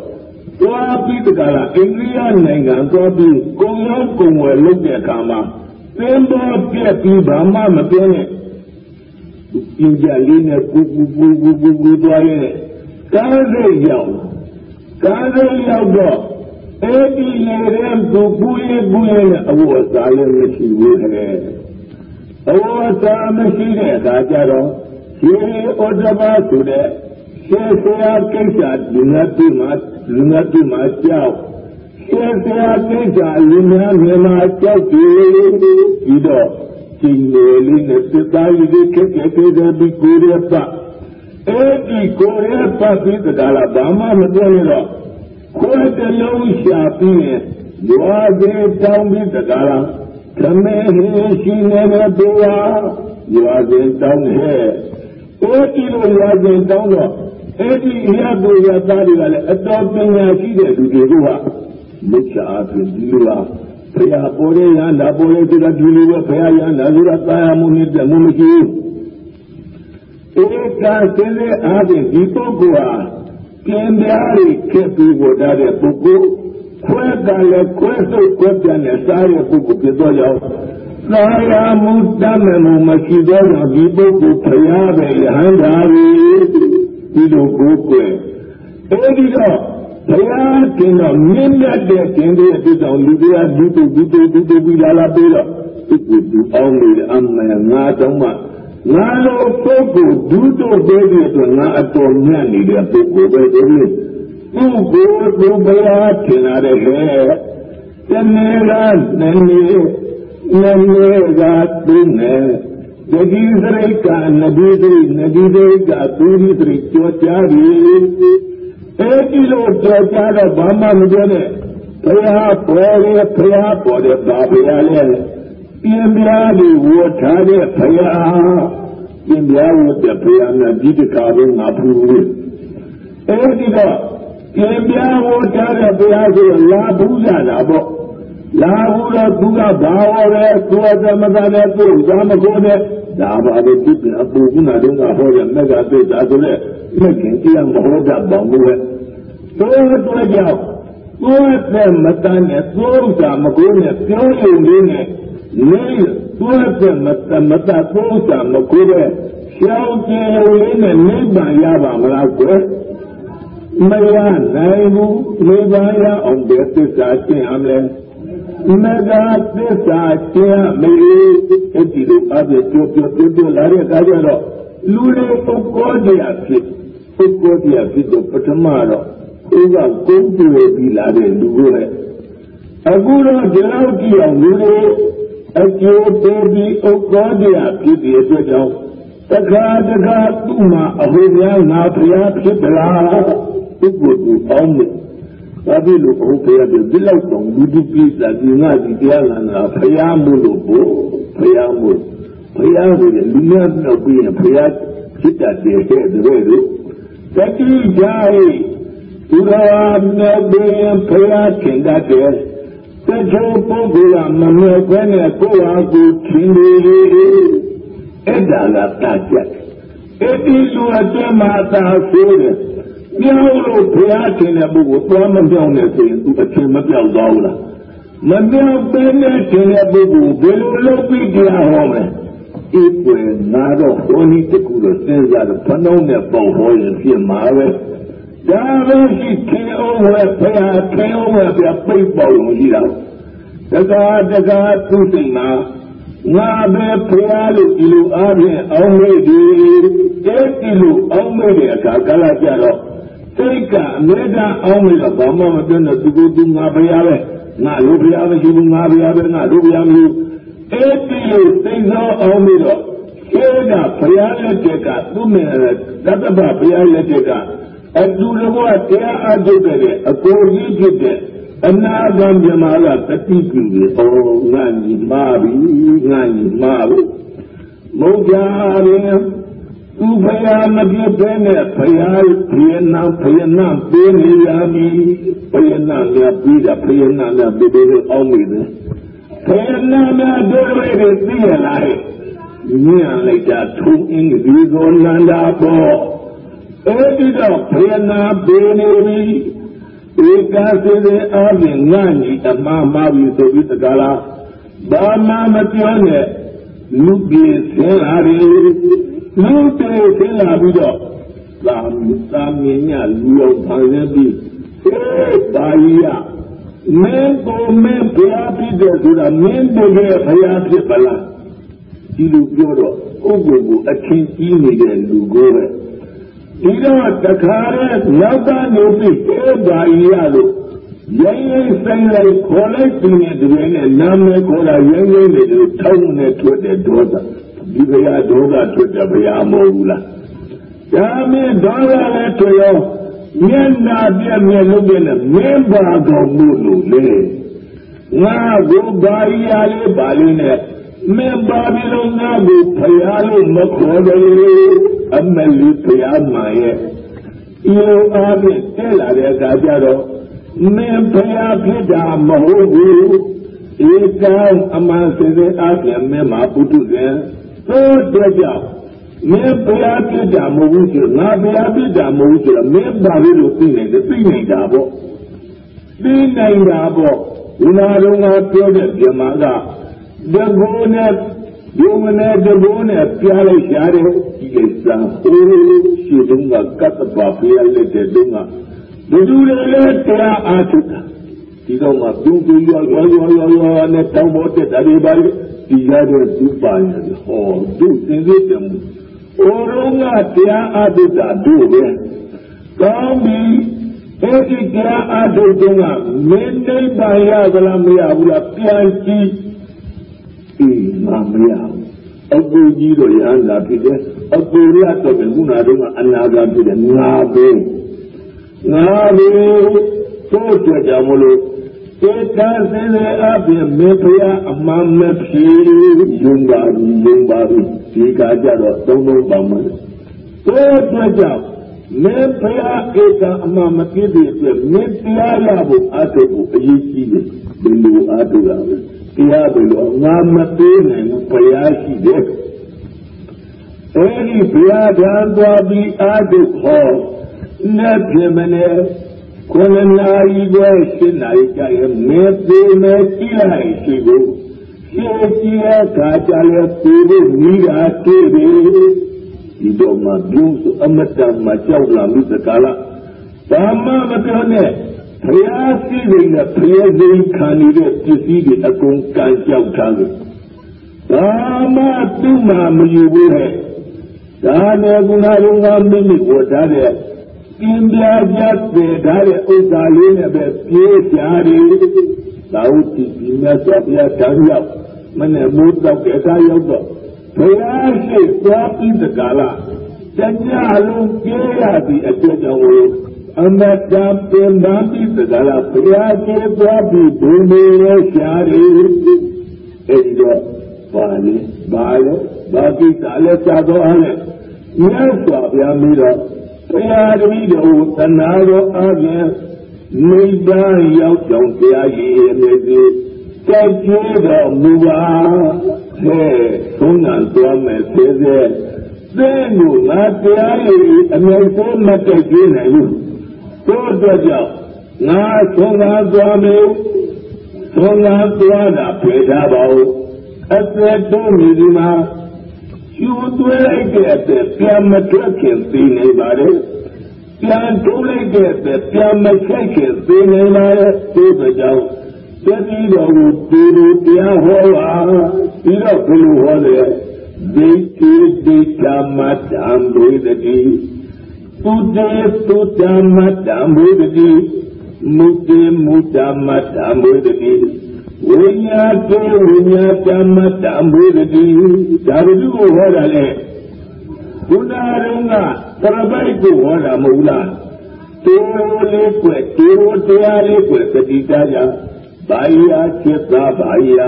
သွားပြီးတကလားအိန္ဒိယနိုင်ငံသွားပြီးကုံရောကုံဝယ်လုပ်တဲ့အခါမှာသင်္ဘောပြက်ပြီးဘာမှမပြောနဲ့အင်ကြလေးနဲ့ပူပူပူပူပူပူသွားရဲ့ကားစိတ်ရောက်ကားစိတ်ရောက်တော့အဲ့ဒီနေတဲ့သူပူရေးပူရေးနဲ့အဝတ်အစားလည်းမရှိဘူးဟဲ့အဝတ်အစားမရှိတဲ့အခါကျတော့ဒီဩဒဘာဆိုတဲ့ရှေးဆရာကိစ္စဒီငါတိမှာ ဒီငါတိမှာကြောက်ရှေးဆရာကိစ္စလူများမြန်မာကြောက်တယ်ဒီတော့ဒီလေလေးနဲ့စသားရည်ကဲကဲကဲပြီးကိုရပတ်အဲ့ဒီကိုရပတ်ပြီးတကလားဘာမှမပြောရတော့ကိုယ်တလုံးရှာပြီးရင်ရွာသေးတောင်းပြီးတကလားဓမေဟိရှိနေတဲ့ဘုရားရွာသေးတောင်းဟဲ့အဲ့ဒီလိုရွာသေးတောင်းတော့ အဲ့ဒီရဘူရသားတွေကလည်းအတော်ပညာရှိတဲ့လူတွေကမြစ်ချာအပြင်ဒီလိုလားဘုရားပေါ်ရရနာပေါ်ရဆိုတာဒီလိုပဲဘုရားရနာဆိုတာတာယာမှုနဲ့တမှုမရှိဘူးဧကစင်းတဲ့အားဖြင့်ဒီပုဂ္ဂိုလ်ဟာကျင်ပြားတွေခက်ပြီးပေါ်တဲ့ပုဂ္ဂိုလ်ခွဲကလည်းခွဲစုပ်ခွဲပြန်တဲ့စားရပုဂ္ဂိုလ်ဖြစ်တော့ရောက်သာယာမှုတတ်မယ်မှုမရှိတော့ဒီပုဂ္ဂိုလ်ဖရာပဲယဟန္တာတွေ ဒီလိုကိုယ်ကွယ်အဲဒီတော့ဘုရားတင်တော့မြင့်မြတ်တဲ့တင်တဲ့အတွက်ကြောင့်လူတွေကဒုတုဒုတုဒုတုပြီးလာလာပြီးတော့သူ့ကိုသူအောင်နေတယ်အမှန်ငါတော့မှငါလိုပုဂ္ဂိုလ်ဒုတုတဲ့အတွက်ငါအတော်မြတ်နေတဲ့ပုဂ္ဂိုလ်ပဲဒီလိုသူ့ကိုယ်သူဘုရားတင်လာတဲ့ဟဲ့တနေ့ကနည်းနည်းနည်းနည်းကသူနဲ့ တတိစရိကနဒီစရိနဒီစရိကသူဒီစရိကြောကြပြီအဲ့ဒီလိုကြောကြတော့ဘာမှမပြောနဲ့ဘုရားပေါ်ရဘုရားပေါ်တဲ့ဘာဘုရားလဲပြင်းပြားလေးဝတ်ထားတဲ့ဘုရားပြင်းပြားဝတ်တဲ့ဘုရားနဲ့ဒီတကားလုံးငါဖူးလို့အဲ့ဒီတော့ပြင်းပြားဝတ်ထားတဲ့ဘုရားဆိုလာဘူးကြတာပေါ့ လာဘူးတော့သူကဘာဝရဲသူအသမသာနဲ့သူ့ဇာမကိုနဲ့ဒါပါပဲဒီအပူကနာတော့ဟောရမကသိတာဆိုလဲမကင်တရားမဟောတာဘောင်းလို့ပဲတော့တော့ကြောင့်ကိုယ်တဲ့မတန်းနဲ့သိုးစာမကိုနဲ့ပြောရုံလေးနဲ့နေကိုယ်တဲ့မတမတသိုးစာမကိုနဲ့ရှောင်းကျင်ရုံလေးနဲ့နိဗ္ဗာန်ရပါမလားကွယ်မရနိုင်ဘူးနိဗ္ဗာန်ရအောင်ဘယ်သစ္စာကျင့်အောင်လဲ မဂ္ဂသစ္စာကျင့်မေအဲ့ဒီလိုအပြည့်ပြောပြောပြောပြောလာတဲ့အခါကျတော့လူတွေပုဂ္ဂိုလ်တရားဖြစ်ပုဂ္ဂိုလ်တရားဖြစ်တော့ပထမတော့သူကကုန်းပြေပြီးလာတဲ့လူတွေအခုတော့ဒီလောက်ကြည့်အောင်လူတွေအကျိုးပေးပြီးဥက္ကောတရားဖြစ်တဲ့အတွက်ကြောင့်တခါတခါသူ့မှာအဟိများငါဖျားဖြစ်သလားပုဂ္ဂိုလ်သူအောင်းတယ် ဘာဖြစ်လို့ဘုရားပြဒီလောက်တော့လူတိပိစာဒီငါဒီတရားလာတာဖယားမို့လို့ဘို့ဖယားမို့ဖယားဆိုရင်လူများတော့ပြီးရင်ဖယားဖြစ်တတ်တယ်တဲ့တို့တို့တတိကြိုင်သူတော်မြတ်ဘင်းဖယားခင်တတ်တယ်တချို့ပုဂ္ဂိုလ်ကမမြဲခွဲနဲ့ကိုယ့်ဟာကိုယ်ထင်နေလေအဲ့ဒါကတတ်ကြအဲ့ဒီလူအတ္တမှာသာဆိုတယ် ပြောလို့ဘုရားတင်တဲ့ပုဂ္ဂိုလ်သွားမပြောင်းနဲ့ဆိုရင်သူအချင်းမပြောက်သွားဘူးလားမပြောင်းပဲနဲ့တင်တဲ့ပုဂ္ဂိုလ်ဘယ်လိုလုပ်ပြီးတရားဟောမလဲအေးပွေငါတော့ဟောနည်းတကူတော့စဉ်းစားတော့ဘနှုံးနဲ့ပုံဟောရင်ဖြစ်မှာပဲဒါပဲရှိခင်အောင်ဝဲဘုရားခင်အောင်ဝဲပြပိတ်ပေါလို့ရှိတာတကားတကားသူစိတ်မှာငါပဲဖရာလို့ဒီလိုအားဖြင့်အောင်းမေ့ဒီအဲဒီလိုအောင်းမေ့တဲ့အခါကလည်းကြတော့ စိတ်ကအမြဲတမ်းအောင်းမေ့တော့ဘာမှမပြောနဲ့သူကသူငါဖရာပဲငါလူဖရာမရှိဘူးငါဖရာပဲငါလူဖရာမရှိဘူးအဲဒီလိုစိတ်သောအောင်းမေ့တော့ကျေကဖရာလက်တက်ကသူ့မင်းတတ္တပဖရာလက်တက်ကအတူတကွတရားအထုတ်တဲ့အကိုကြီးဖြစ်တဲ့အနာဂံမြမကတတိပြုပြီးဩငါညီမပြီငါညီမပြီမုတ်ကြရင် သူဖယားမပြည့်ပဲနဲ့ဖယားဖယနာဖယနာပေးနေရပြီဖယနာများပြီးတာဖယနာများပြီးပြီးအောင်မိတယ်ဖယနာများတို့တွေသိရလားညံ့လိုက်တာထုံအင်းဒီကိုနန္ဒာပေါ်အဲ့ဒီတော့ဖယနာပေးနေပြီဧကစေစေအားဖြင့်ငါညီအမှားမှားပြီဆိုပြီးတကလားဘာမှမပြောနဲ့လူပြေဆင်းလာတယ် လူပြေဆင်းလာပြီးတော့သာသာမြင်ညလူအောင်ဖန်ဆင်းပြီးအေးဘာကြီးရမင်းကိုမင်းဘုရားဖြစ်တယ်ဆိုတာမင်းတကယ်ဘုရားဖြစ်ပလားဒီလိုပြောတော့ဥပ္ပုကိုအချင်းကြီးနေတဲ့လူကိုပဲဒီတော့တခါရဲနောက်ကနေပြီးအဲဘာကြီးရလို့ရိုင်းရိုင်းဆိုင်လိုက်ခေါ်လိုက်ပြီးတဲ့တကယ်နဲ့နာမည်ခေါ်တာရိုင်းရိုင်းနေတယ်ထောင်းနဲ့ထွက်တဲ့ဒေါသ ဒီဘုရားဒေါသထွက်တဲ့ဘုရားမဟုတ်ဘူးလားဒါမင်းဒေါသလည်းထွက်ရောမျက်နာပြက်မျက်လုံးပြက်နဲ့မင်းပါတော်မူလို့လေငါကိုဘာကြီးရလေးပါလေးနဲ့မင်းပါပြီလို့ငါကိုဖရာလို့မခေါ်တယ်အမလီဖရာမှရဲ့ဒီလိုအားဖြင့်တက်လာတဲ့အခါကျတော့မင်းဖရာဖြစ်တာမဟုတ်ဘူးဧကံအမှန်စင်စစ်အားဖြင့်မင်းမှာပုထုဇဉ် သို့တဲ့ကြောင့်မင်းဖရာဖြစ်တာမဟုတ်ဘူးဆိုငါဖရာဖြစ်တာမဟုတ်ဘူးဆိုတော့မင်းပါပြီလို့သိနေတယ်သိနေတာပေါ့သိနေတာပေါ့ဒီနာတော့ငါပြောတဲ့ပြမကတကူနဲ့ဒီမနဲ့တကူနဲ့ပြားလိုက်ရှားတယ်ဒီကိစ္စဟိုရှိတုန်းကကတ်တပါပြရလက်တဲ့တုန်းကဘုသူတွေလည်းတရားအားထုတ်တာဒီတော့မှသူသူရောရောရောရောရောနဲ့တောင်းပေါ်တဲ့ဒါတွေပါလေ ဒီရတဲ့သူပါနေတယ်ဟောသူသင်သေးတယ်ဟိုတော့ကတရားအားထုတ်တာတို့ပဲကောင်းပြီအဲ့ဒီတရားအားထုတ်တုန်းကမင်းနိဗ္ဗာန်ရသလားမရဘူးလားပြန်ကြည့်အေးမမရဘူးအကူကြီးတော့ရဟန္တာဖြစ်တယ်အကူရတော့ကခုနကတော့အနာဂတ်ဖြစ်တယ်ငါပဲငါပဲသို့ကြကြမလို့ ဧကသင်္စေအပြင်မေဖယာအမှန်မဖြစ်ယုံပါဘူးယုံပါဘူးဒီကကြတော့သုံးလုံးပါမယ်သို့ကြကြမေဖယာဧကအမှန်မဖြစ်တဲ့အတွက်မေတရားရဖို့အထုပ်ကိုအရေးကြီးတယ်ဘယ်လိုအထုပ်ရလဲတရားဘယ်လိုငါမသေးနိုင်ဘူးဘုရားရှိတယ်အဲဒီဘုရားထံသွားပြီးအာထုဟောနဲ့ပြင်မနဲ့ ကိုယ်နာရီပဲရှင်းနိုင်ကြရဲ့မေသေးမဲ့ကြည့်လိုက်ရှိကိုရှင်းကြည့်တဲ့အခါကျလဲပြေဖို့မိတာတွေ့တယ်ဒီတော့မှဘုရားအမတ္တမှာကြောက်လာမိစကားလားဘာမှမပြောနဲ့ဘုရားရှိတဲ့နဲ့ဘုရားစိတ်ခံနေတဲ့ပစ္စည်းတွေအကုန်ကန်ကြောက်ထားတယ်။ဘာမှသူ့မှာမယူဘူးဟဲ့။ဒါနဲ့ကုနာလုံးကမိမိကိုထားတဲ့ ပြင်းပြကြတဲ့ထားတဲ့ဥစ္စာလေးနဲ့ပဲပြေးကြတယ်။သာဝတိဒီမြတ်စွာဘုရားတန်ရောက်မနဲ့မိုးတော့ကြတာရောက်တော့ဘုရားရှိသွားပြီးတကလားတညလုံးပြေးရသည့်အတွက်ကြောင့်အမတပင်ပန်းပြီးသကလာဘုရားကျေးသွားပြီးဒုနေရရှာရီအဲဒီတော့ပါလေပါလေဘာကိစ္စလဲသာတော့အားနဲ့မြတ်စွာဘုရားမိတော့ ဘုရားတပည့်တော်သနာတော်အားဖြင့်မိဘရောက်ကြောင်းတရားရည်ရည်စီကြည့်ကြတော်မူပါဟဲ့သုံးငံသွားမယ်သေသေးသင်တို့ငါတရားရည်အမြဲတမ်းမတက်ကြနိုင်ဘူးတို့အတွက်ကြောင့်ငါသုံးငံသွားမယ်သုံးငံသွားတာပြေထားပါဦးအသက်တို့မြည်ဒီမှာ ယူသွဲလိုက်တဲ့အသက်ပြန်မထွက်ခင်သိနေပါလေပြန်တိုးလိုက်တဲ့အသက်ပြန်မဆိုင်ခင်သိနေပါလေတို့ကြောင့်တတိတော်ကိုဒီလိုတရားဟောပါပြီးတော့ဘယ်လိုဟောလဲဒိဋ္ဌိဒိဋ္ဌမတ္တံဘုဒ္ဓတိသုတေသုတ္တမတ္တံဘုဒ္ဓတိမုတေမုတ္တမတ္တံဘုဒ္ဓတိ ဝိညာတေဝိညာတမတ္တံဘုဒ္ဓတိဒါဘုသူကိုဟောတာလေဘုရားတော်ကပရပိုက်ကိုဟောတာမဟုတ်လားတေဝလေးကွယ်တေဝတရားလေးကွယ်တတိတာကြဘာယာจิตတာဘာယာ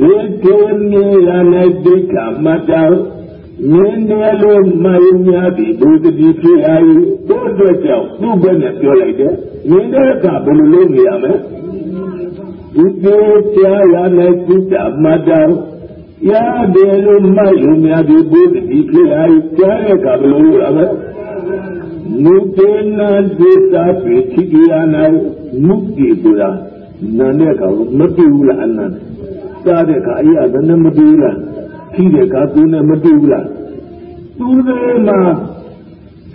ဒီကေနေရနဲ့ဒိဋ္ဌမတ္တမြင်တယ်လို့မှန်များပြီးဘုဒ္ဓတိဖြစ်အာယုတို့အတွက်ကြောင့်သူ့ဘက်နဲ့ပြောလိုက်တယ်မြင်တဲ့အခါဘယ်လိုလုပ်နေရမလဲ ဒီကေတရားရနဲ့ဒိဋ္ဌမတ္တရတယ်လို့မှန်များပြီးဘုဒ္ဓတိဖြစ်အာယုကြားတဲ့အခါဘယ်လိုလုပ်ရမလဲမုတေနာဒေတာပိခိယနာမုတိဆိုတာနာတဲ့အခါမတူဘူးလားအနန္တစားတဲ့အခါအရာကလည်းမတူဘူးလားထိတဲ့အခါကိုယ်နဲ့မတူဘူးလားသူတွေမှာ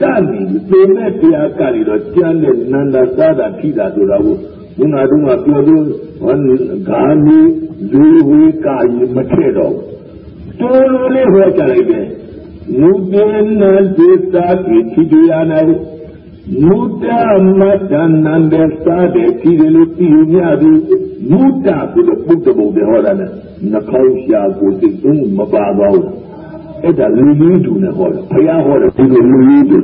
ကပြီးသင်တဲ့တရားကတွေတော့ကျမ်းနဲ့နန္ဒစားတာထိတာဆိုတာကို ဘုရားတို့ကပြောလို့ဟောဂာမီလူဝေကာယမထည့်တော့တော်တော်လေးဟောကြလိုက်တယ်မုတေနဒေတာပိခိတယာနာမုတ္တမတ္တနန္ဒစားတဲ့ဒီလိုပြီးမြပြီမုတ္တဆိုတဲ့ပုဒ်တဘုံတွေဟောတာနဲ့နှခေါင်းရှာကိုသိသုံးမပါတော့ဘူးအဲ့ဒါလူကြီးတူနဲ့ဟောတယ်ဘုရားဟောတယ်ဒီလိုလူကြီးတူ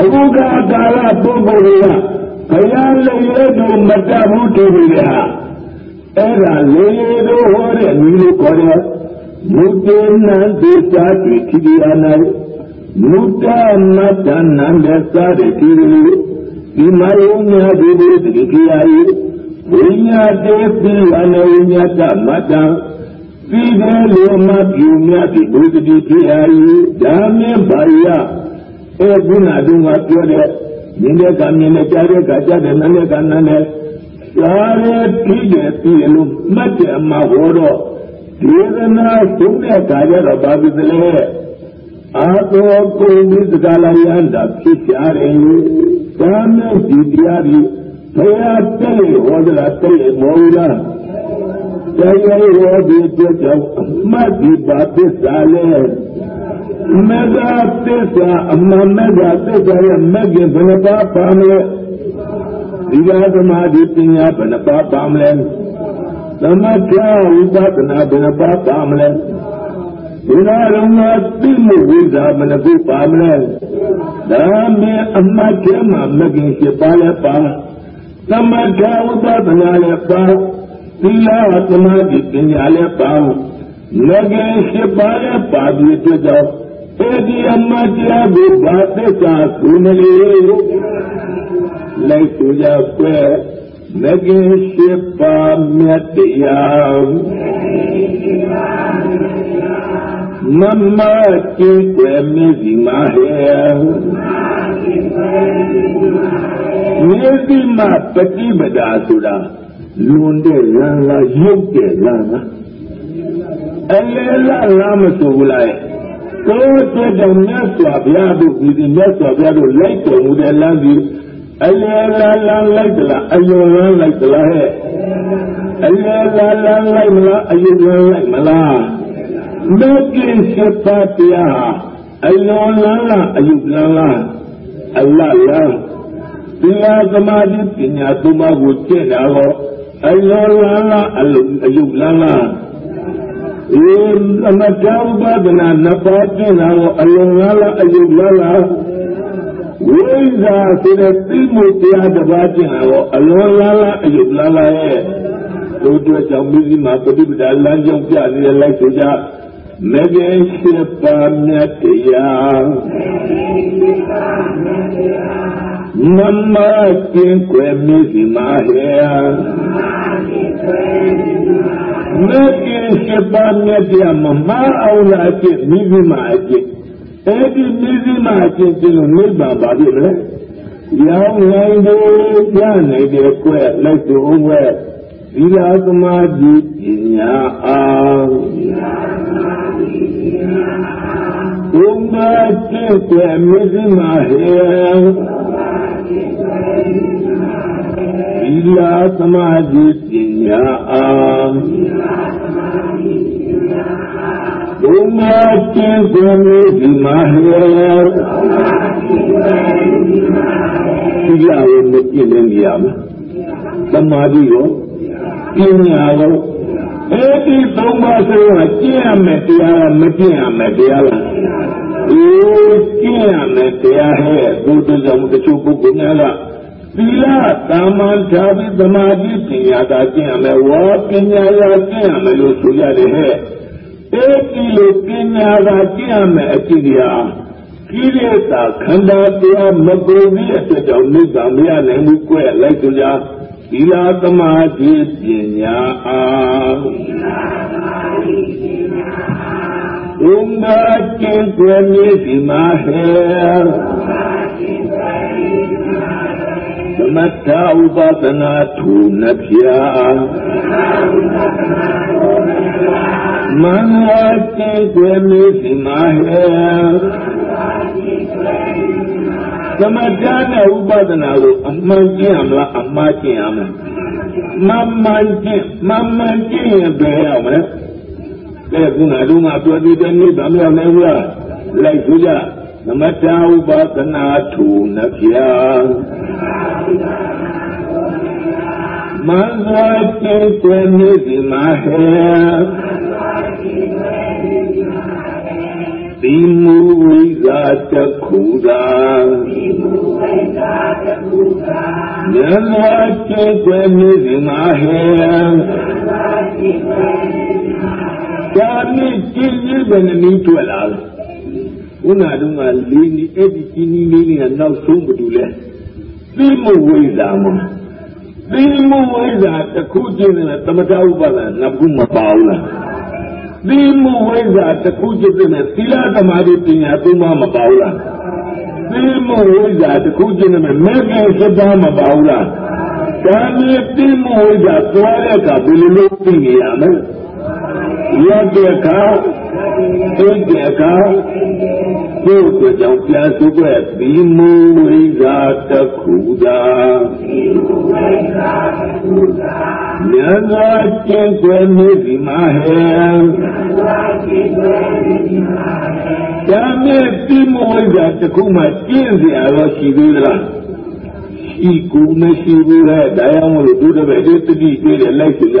အခုကကာလပုဂ္ဂိုလ်တွေက ဘုရားလည်းရတော့မတတ်ဘူးတူတယ်ဟာအဲ့ဒါလေတို့ဟောတဲ့လူလိုခေါ်တယ်မုတ္တနန္ဒေသာတိခိတိယနာမုတ္တမတ္တနန္ဒစားတဲ့ဒီလိုဒီမယုံညာဒီလိုဒီကိယာယဝိညာတေပိအနဝိညာတမတ္တပြီးတယ်လို့မပြုမြတ်ဒီဘုဒ္ဓတိကိယာယဒါမြင်ပါရအဲခုနတုန်းကပြောတဲ့ မြင်တဲ့ကမြင်တဲ့ကြားတဲ့ကကြားတဲ့နားတဲ့ကနားတဲ့စားရပြီးတယ်ပြီးလို့မှတ်တယ်မှာဟောတော့ဒေသနာဆုံးတဲ့အခါကျတော့ဘာဖြစ်လဲအာသောကိုမိသကလာယန္တာဖြစ်ကြတယ်။ဒါနဲ့ဒီတရားကြီးဘုရားတဲ့ဟောဒလာတဲ့မောလာတရားရောဒီအတွက်ကြောင့်မတ်ဒီပါသစ္စာလေ မေဃသစ္စာအမမေဃသစ္စာရဲ့မဂ္ဂင်ဘယ်နှပါပါမလဲဒီကသမာဓိပညာဘယ်နှပါပါမလဲသမထဝိပဿနာဘယ်နှပါပါမလဲဒီနာလုံးကသိမှုဝိဇာမနကုပါမလဲဒါမေအမတ်ကျမှာမကင်ရှိပါလဲပါသမထဝိပဿနာလည်းပါသီလသမာဓိပညာလည်းပါမကင်ရှိပါလဲပါဒီအတွက်ကြောင့် အဲဒီအမတ်ကျကိုဘာသစ္စာကုနေလေလိုက်သူရကွယ်မကင်ရှိပါမြတ်တရားမမတိကွယ်မြည်စီမဟေမြည်စီမပฏิပဒါဆိုတာလွန်တဲ့လမ်းလားရုပ်တဲ့လမ်းလားအလေလားလားမဆိုဘူးလားကိုယ်တည်းတော်မြတ်စွာဘုရားတို့ဒီမြတ်စွာဘုရားတို့လို က်တော်မူတဲ့လမ်းကြီးအလေလားလားလိုက်သလားအယုံလမ်းလိုက်သလားဟဲ့အလေလားလားလိုက်မလားအယုံလမ်းလိုက်မလားမဂ္ဂင်စပါတရားအ လောလလားအယုလလားအလလားဒီလာသမာဓိပညာသုံးပါးကိုကျင့်တာဟောအလောလားအလုအယုလားအေအမတောပဒနာနှစ် ပါးကျင့်တာဟောအလောလားအယုလား ဝိဇ္ဇာဆိုတဲ့သိမှုတရားတစ်ပါးကျင့်တော့အလွန်လားလားအယုတ်လားလားရဲ့တို့အတွက်ကြောင့်မိသီမှာပฏิပဒါလမ်းကြောင်းပြနေတဲ့လိုက်ဆိုကြမဂ္ဂင်ရှိပါမြတ်တရားမမကျင်ွယ်မိသီမှာဟေမဂ္ဂင်ရှိပါမြတ်တရားမမအောင်လားကျင့်မိသီမှာအကျင့်အဲ့ဒီမိသီမှာအကျင့်ကျင့်လို့နိဗ္ဗာန်ပါပြီလေရောင်းနိုင်တယ်ကြားနိုင်တယ်ကွဲ့လိုက်သူဥဝဲသီလသမာဓိပညာအားဘုံမာကျင့်တဲ့မိသမာဟေ သီလသမာဓိပညာအားဘုံမာကျင့်တဲ့မိသမာဟေသီလကိုမကျင့်နိုင်ရမှာသမာဓိရောပညာရောအဲ့ဒီသုံးပါးဆိုတော့ကျင့်ရမယ်တရားမကျင့်ရမယ်တရားလားအေးကျင့်ရမယ်တရားဟဲ့ဘုဒ္ဓကြောင့်တချို့ပုဂ္ဂိုလ်များက သီလသမ္မာဓာတိသမာဓိပညာသာကျင့်ရမယ်ဝါပညာရာကျင့်ရမယ်လို့ဆိုရတယ်ဟဲ့အဲ့ဒီလိုပညာသာကျင့်ရမယ်အကျင့်တရားကိလေသာခန္ဓာတရားမပုံပြီးအတွက်ကြောင့်နိဗ္ဗာန်မရနိုင်ဘူးကွယ်လိုက်ကြသီလသမာဓိပညာအားဘုံမာကျင့်ကြွမြေဒီမှာဟဲ သမထဥပဒနာထုနှပြမန္တကျင့်ကြွမြေဒီမှာဟဲသမထနဲ့ဥပဒနာကိုအမှန်ကျင့်ရမလားအမှားကျင့်ရမလားမမှန်ကျင့်မမှန်ကျင့်ရင်ဘယ်ရောက်မလဲတဲ့ခုနတုန်းကပြောသေးတဲ့နေ့ဗမရောက်နိုင်ဘူးလားလိုက်ဆိုကြ သမထဥပဒနာထုနှပြမန္တကျင့်ကြွနေစီမှာဟဲတိမူဝိဇာတခုသာတိမူဝိဇာတခုသာဉာဏ်ဝါကျင့်ွယ်မြည်စီမှာဟေသာမိကျင့်ရတဲ့နည်းတွေ့လာ ဥနာတုန်းကလေးနီအဲ့ဒီကျင်းကြီးလေးတွေကနောက်ဆုံးမတူလဲတိမူဝိဇာမတိမူဝိဇာတခုချင်းနဲ့သမထဥပါဒနာခုမပါဘူးလားသီမှုဝိဇ္ဇာတစ်ခုချင်းနဲ့သီလသမာဓိပညာသုံးပါးမပါဘူးလားသီမှုဝိဇ္ဇာတစ်ခုချင်းနဲ့မေတ္တာစပါးမပါဘူးလားဒါနဲ့သီမှုဝိဇ္ဇာသွားတဲ့အခါဘယ်လိုလုပ်သိနေရမလဲ ရတဲ့အခါသိတဲ့အခါသူ့တို့ကြောင့်ပြန်စုွက်ပြီးမူဝိဇာတခုသာမြတ်စွာကျင့်ကြံနေဒီမှာဟဲ့ဓမ္မပြီးမူဝိဇာတခုမှကျင့်စရာတော့ရှိသေးလားဤကိုမရှိဘူးဟဲ့ဒါကြောင့်မလို့သူတပည့်တွေတတိပြေးတယ်လိုက်ကြ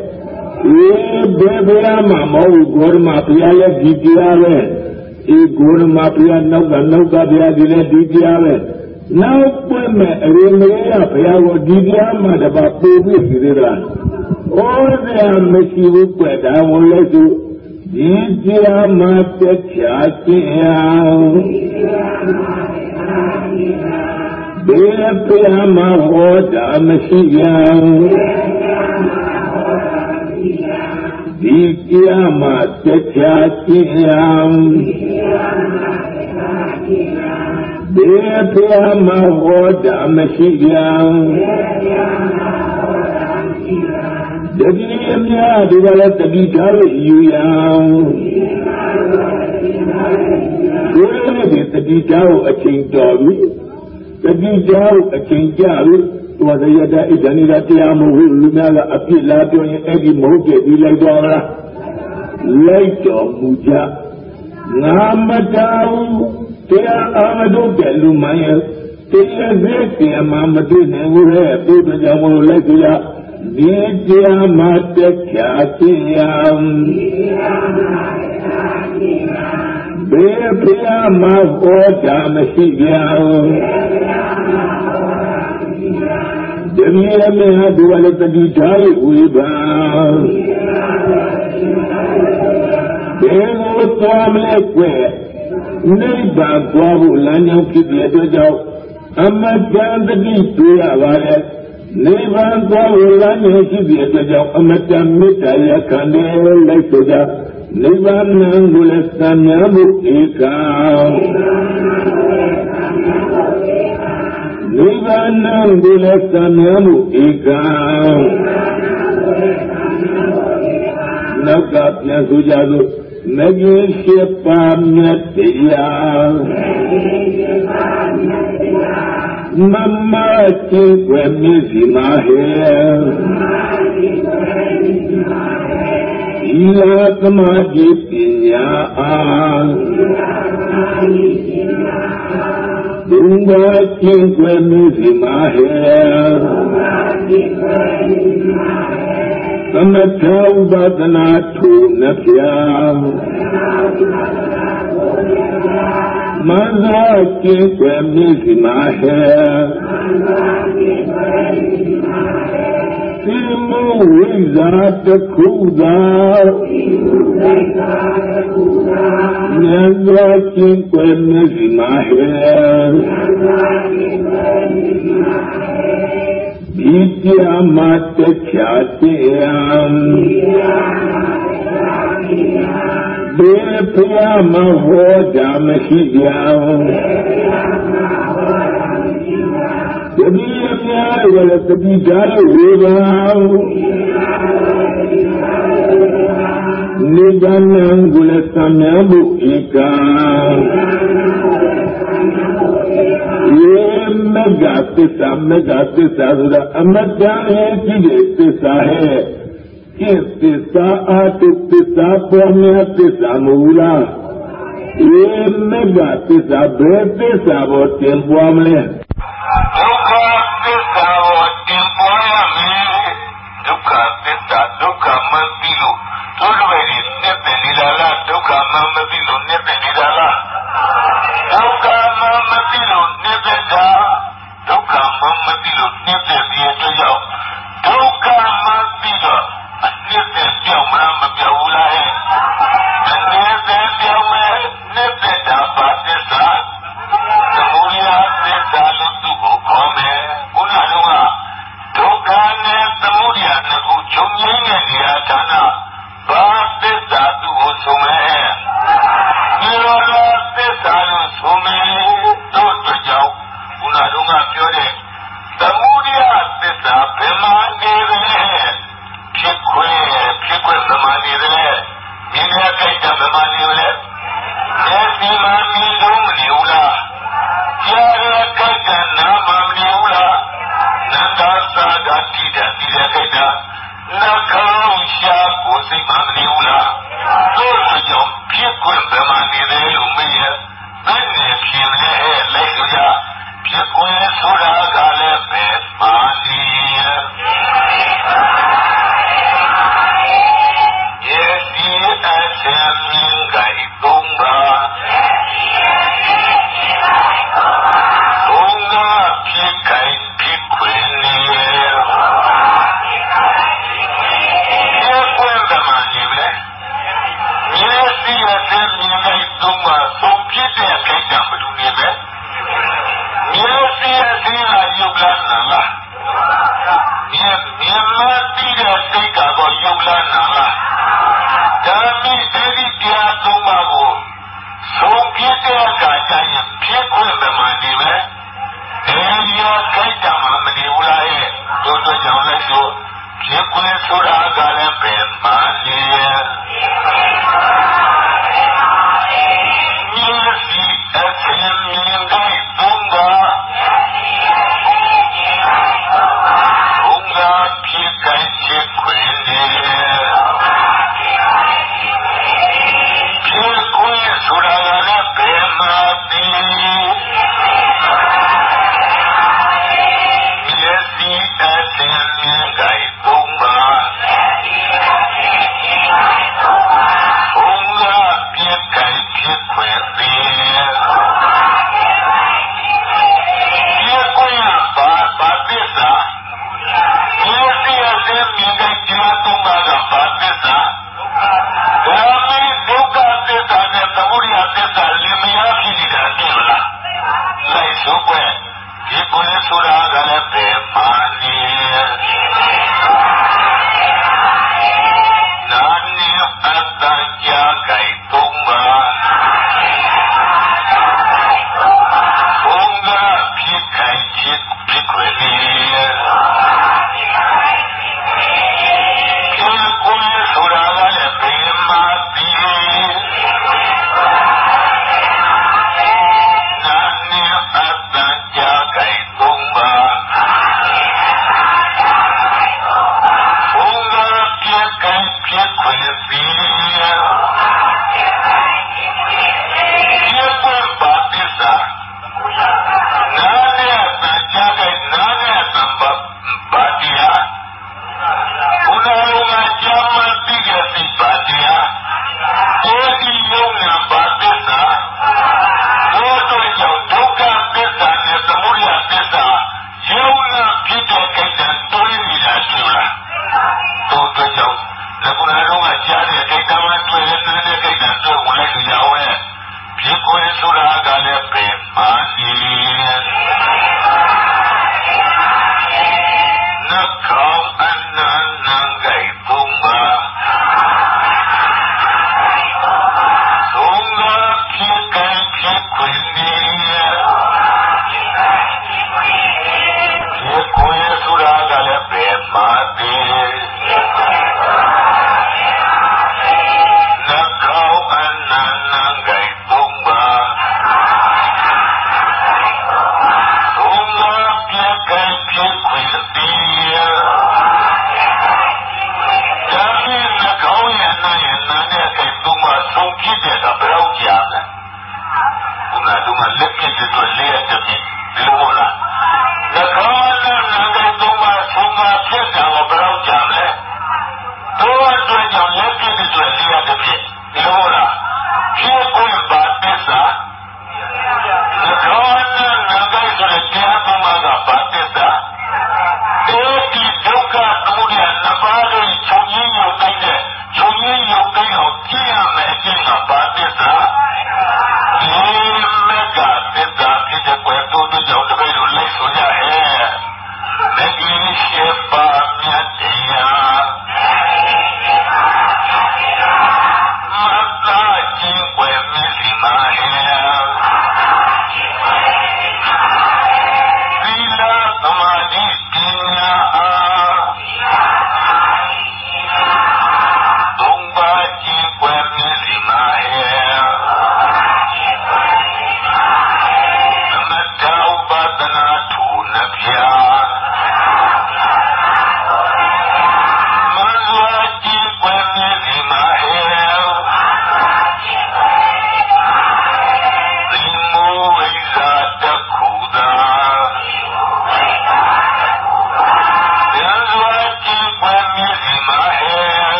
အေးဘယ်ဘုရားမှာမဟုတ်ဂေါရမဘုရားလည်းဒီတရားပဲအေးဂေါရမဘုရားနောက်ကနောက်ကဘုရားဒီလည်းဒီတရားပဲနောက်ပွင့်မဲ့အရင်မရဘုရားကိုဒီတရားမှတပါပို့ပြီးစီသေးလားဩဇာမရှိဘူးကွဒါဝင်လို့သူဒီတရားမှတက်ချာခြင်းအောင်ဘေးပြာမဟောတာမရှိရန် ဒီတရားမှတက်ချာခြင်းအောင်ဘေးပြာမဟောတာမရှိရန်တတိယများဒီကလည်းတတိထားလို့ယူရန်ဒီလိုနဲ့တတိထားကိုအချိန်တော်ပြီတတိထားကိုအချိန်ကြပြီ ဟောရတဲ့ဣဒ္ဓနိကတရားမဟုတ်ဘူးလူများကအပြစ်လားပြောရင်အဲ့ဒီမဟုတ်တဲ့ပြီးလိုက်တော့လားလိုက်တော်မူကြငါမတောင်းတရားအာမတို့တဲ့လူမှန်ရဲ့တရားစေတရားမှမတွေ့နိုင်ဘူးလေသူတို့ကြောင့်မလို့လိုက်ကြရဒီတရားမှတက်ချာတရားဘေးဖျားမှာဟောတာမရှိကြဘူး တမီးရမေဟာဒီဝလည်းတတိထားလို့ဝေပါဘယ်လိုသွားမလဲကွယ်နိဗ္ဗာန်သွားဖို့လမ်းကြော င်းဖြစ်တဲ့အတွက်ကြောင့်အမတန်တတိတွေ့ရပါတယ်နိဗ္ဗာန်သွားဖို့လမ်းကြောင်းဖြစ်တဲ့အတွက်ကြောင့်အမတန်မေတ္တာရခံတယ်လိုက်ဆိုကြနိဗ္ဗာန်ကိုလည်းသံမြမှုဧကံနိဗ္ဗာန်ကိုလည်းသံမြမှုဧကံနောက်ကပြန်ဆိုကြသို့မဂိရှိပါမြတ်တရားမမချင်းွယ်မြည်စီမဟေဤလာသမာဓိပညာအာ ဒုံဘာချင်းွယ်မြည်စီမဟေသမထ သိမဝိဇာတခုသာမြတ်စွာကိကွယ်မြစ်စီမဟေဤတရားမှာတခြားတရားဘေးဖျားမဟောတာမရှိကြတတိယ များလည်းတတိဓာတ်ဝေဘာနိဗ္ဗာန်ကိုလည်းသံမြမှုဧကယေမဂ္ဂသစ္စာမဂ္ဂသစ္စာဆိုတာအမတ္တရဲ့ကြည့်တဲ့သစ္စာဟဲ့ကျင့်သစ္စာအာတုသစ္စာပေါ်များသစ္စာမဟုတ်လားယေမဂ္ဂသစ္စာဘယ်သစ္စာပေါ်တင်ပွားမလဲ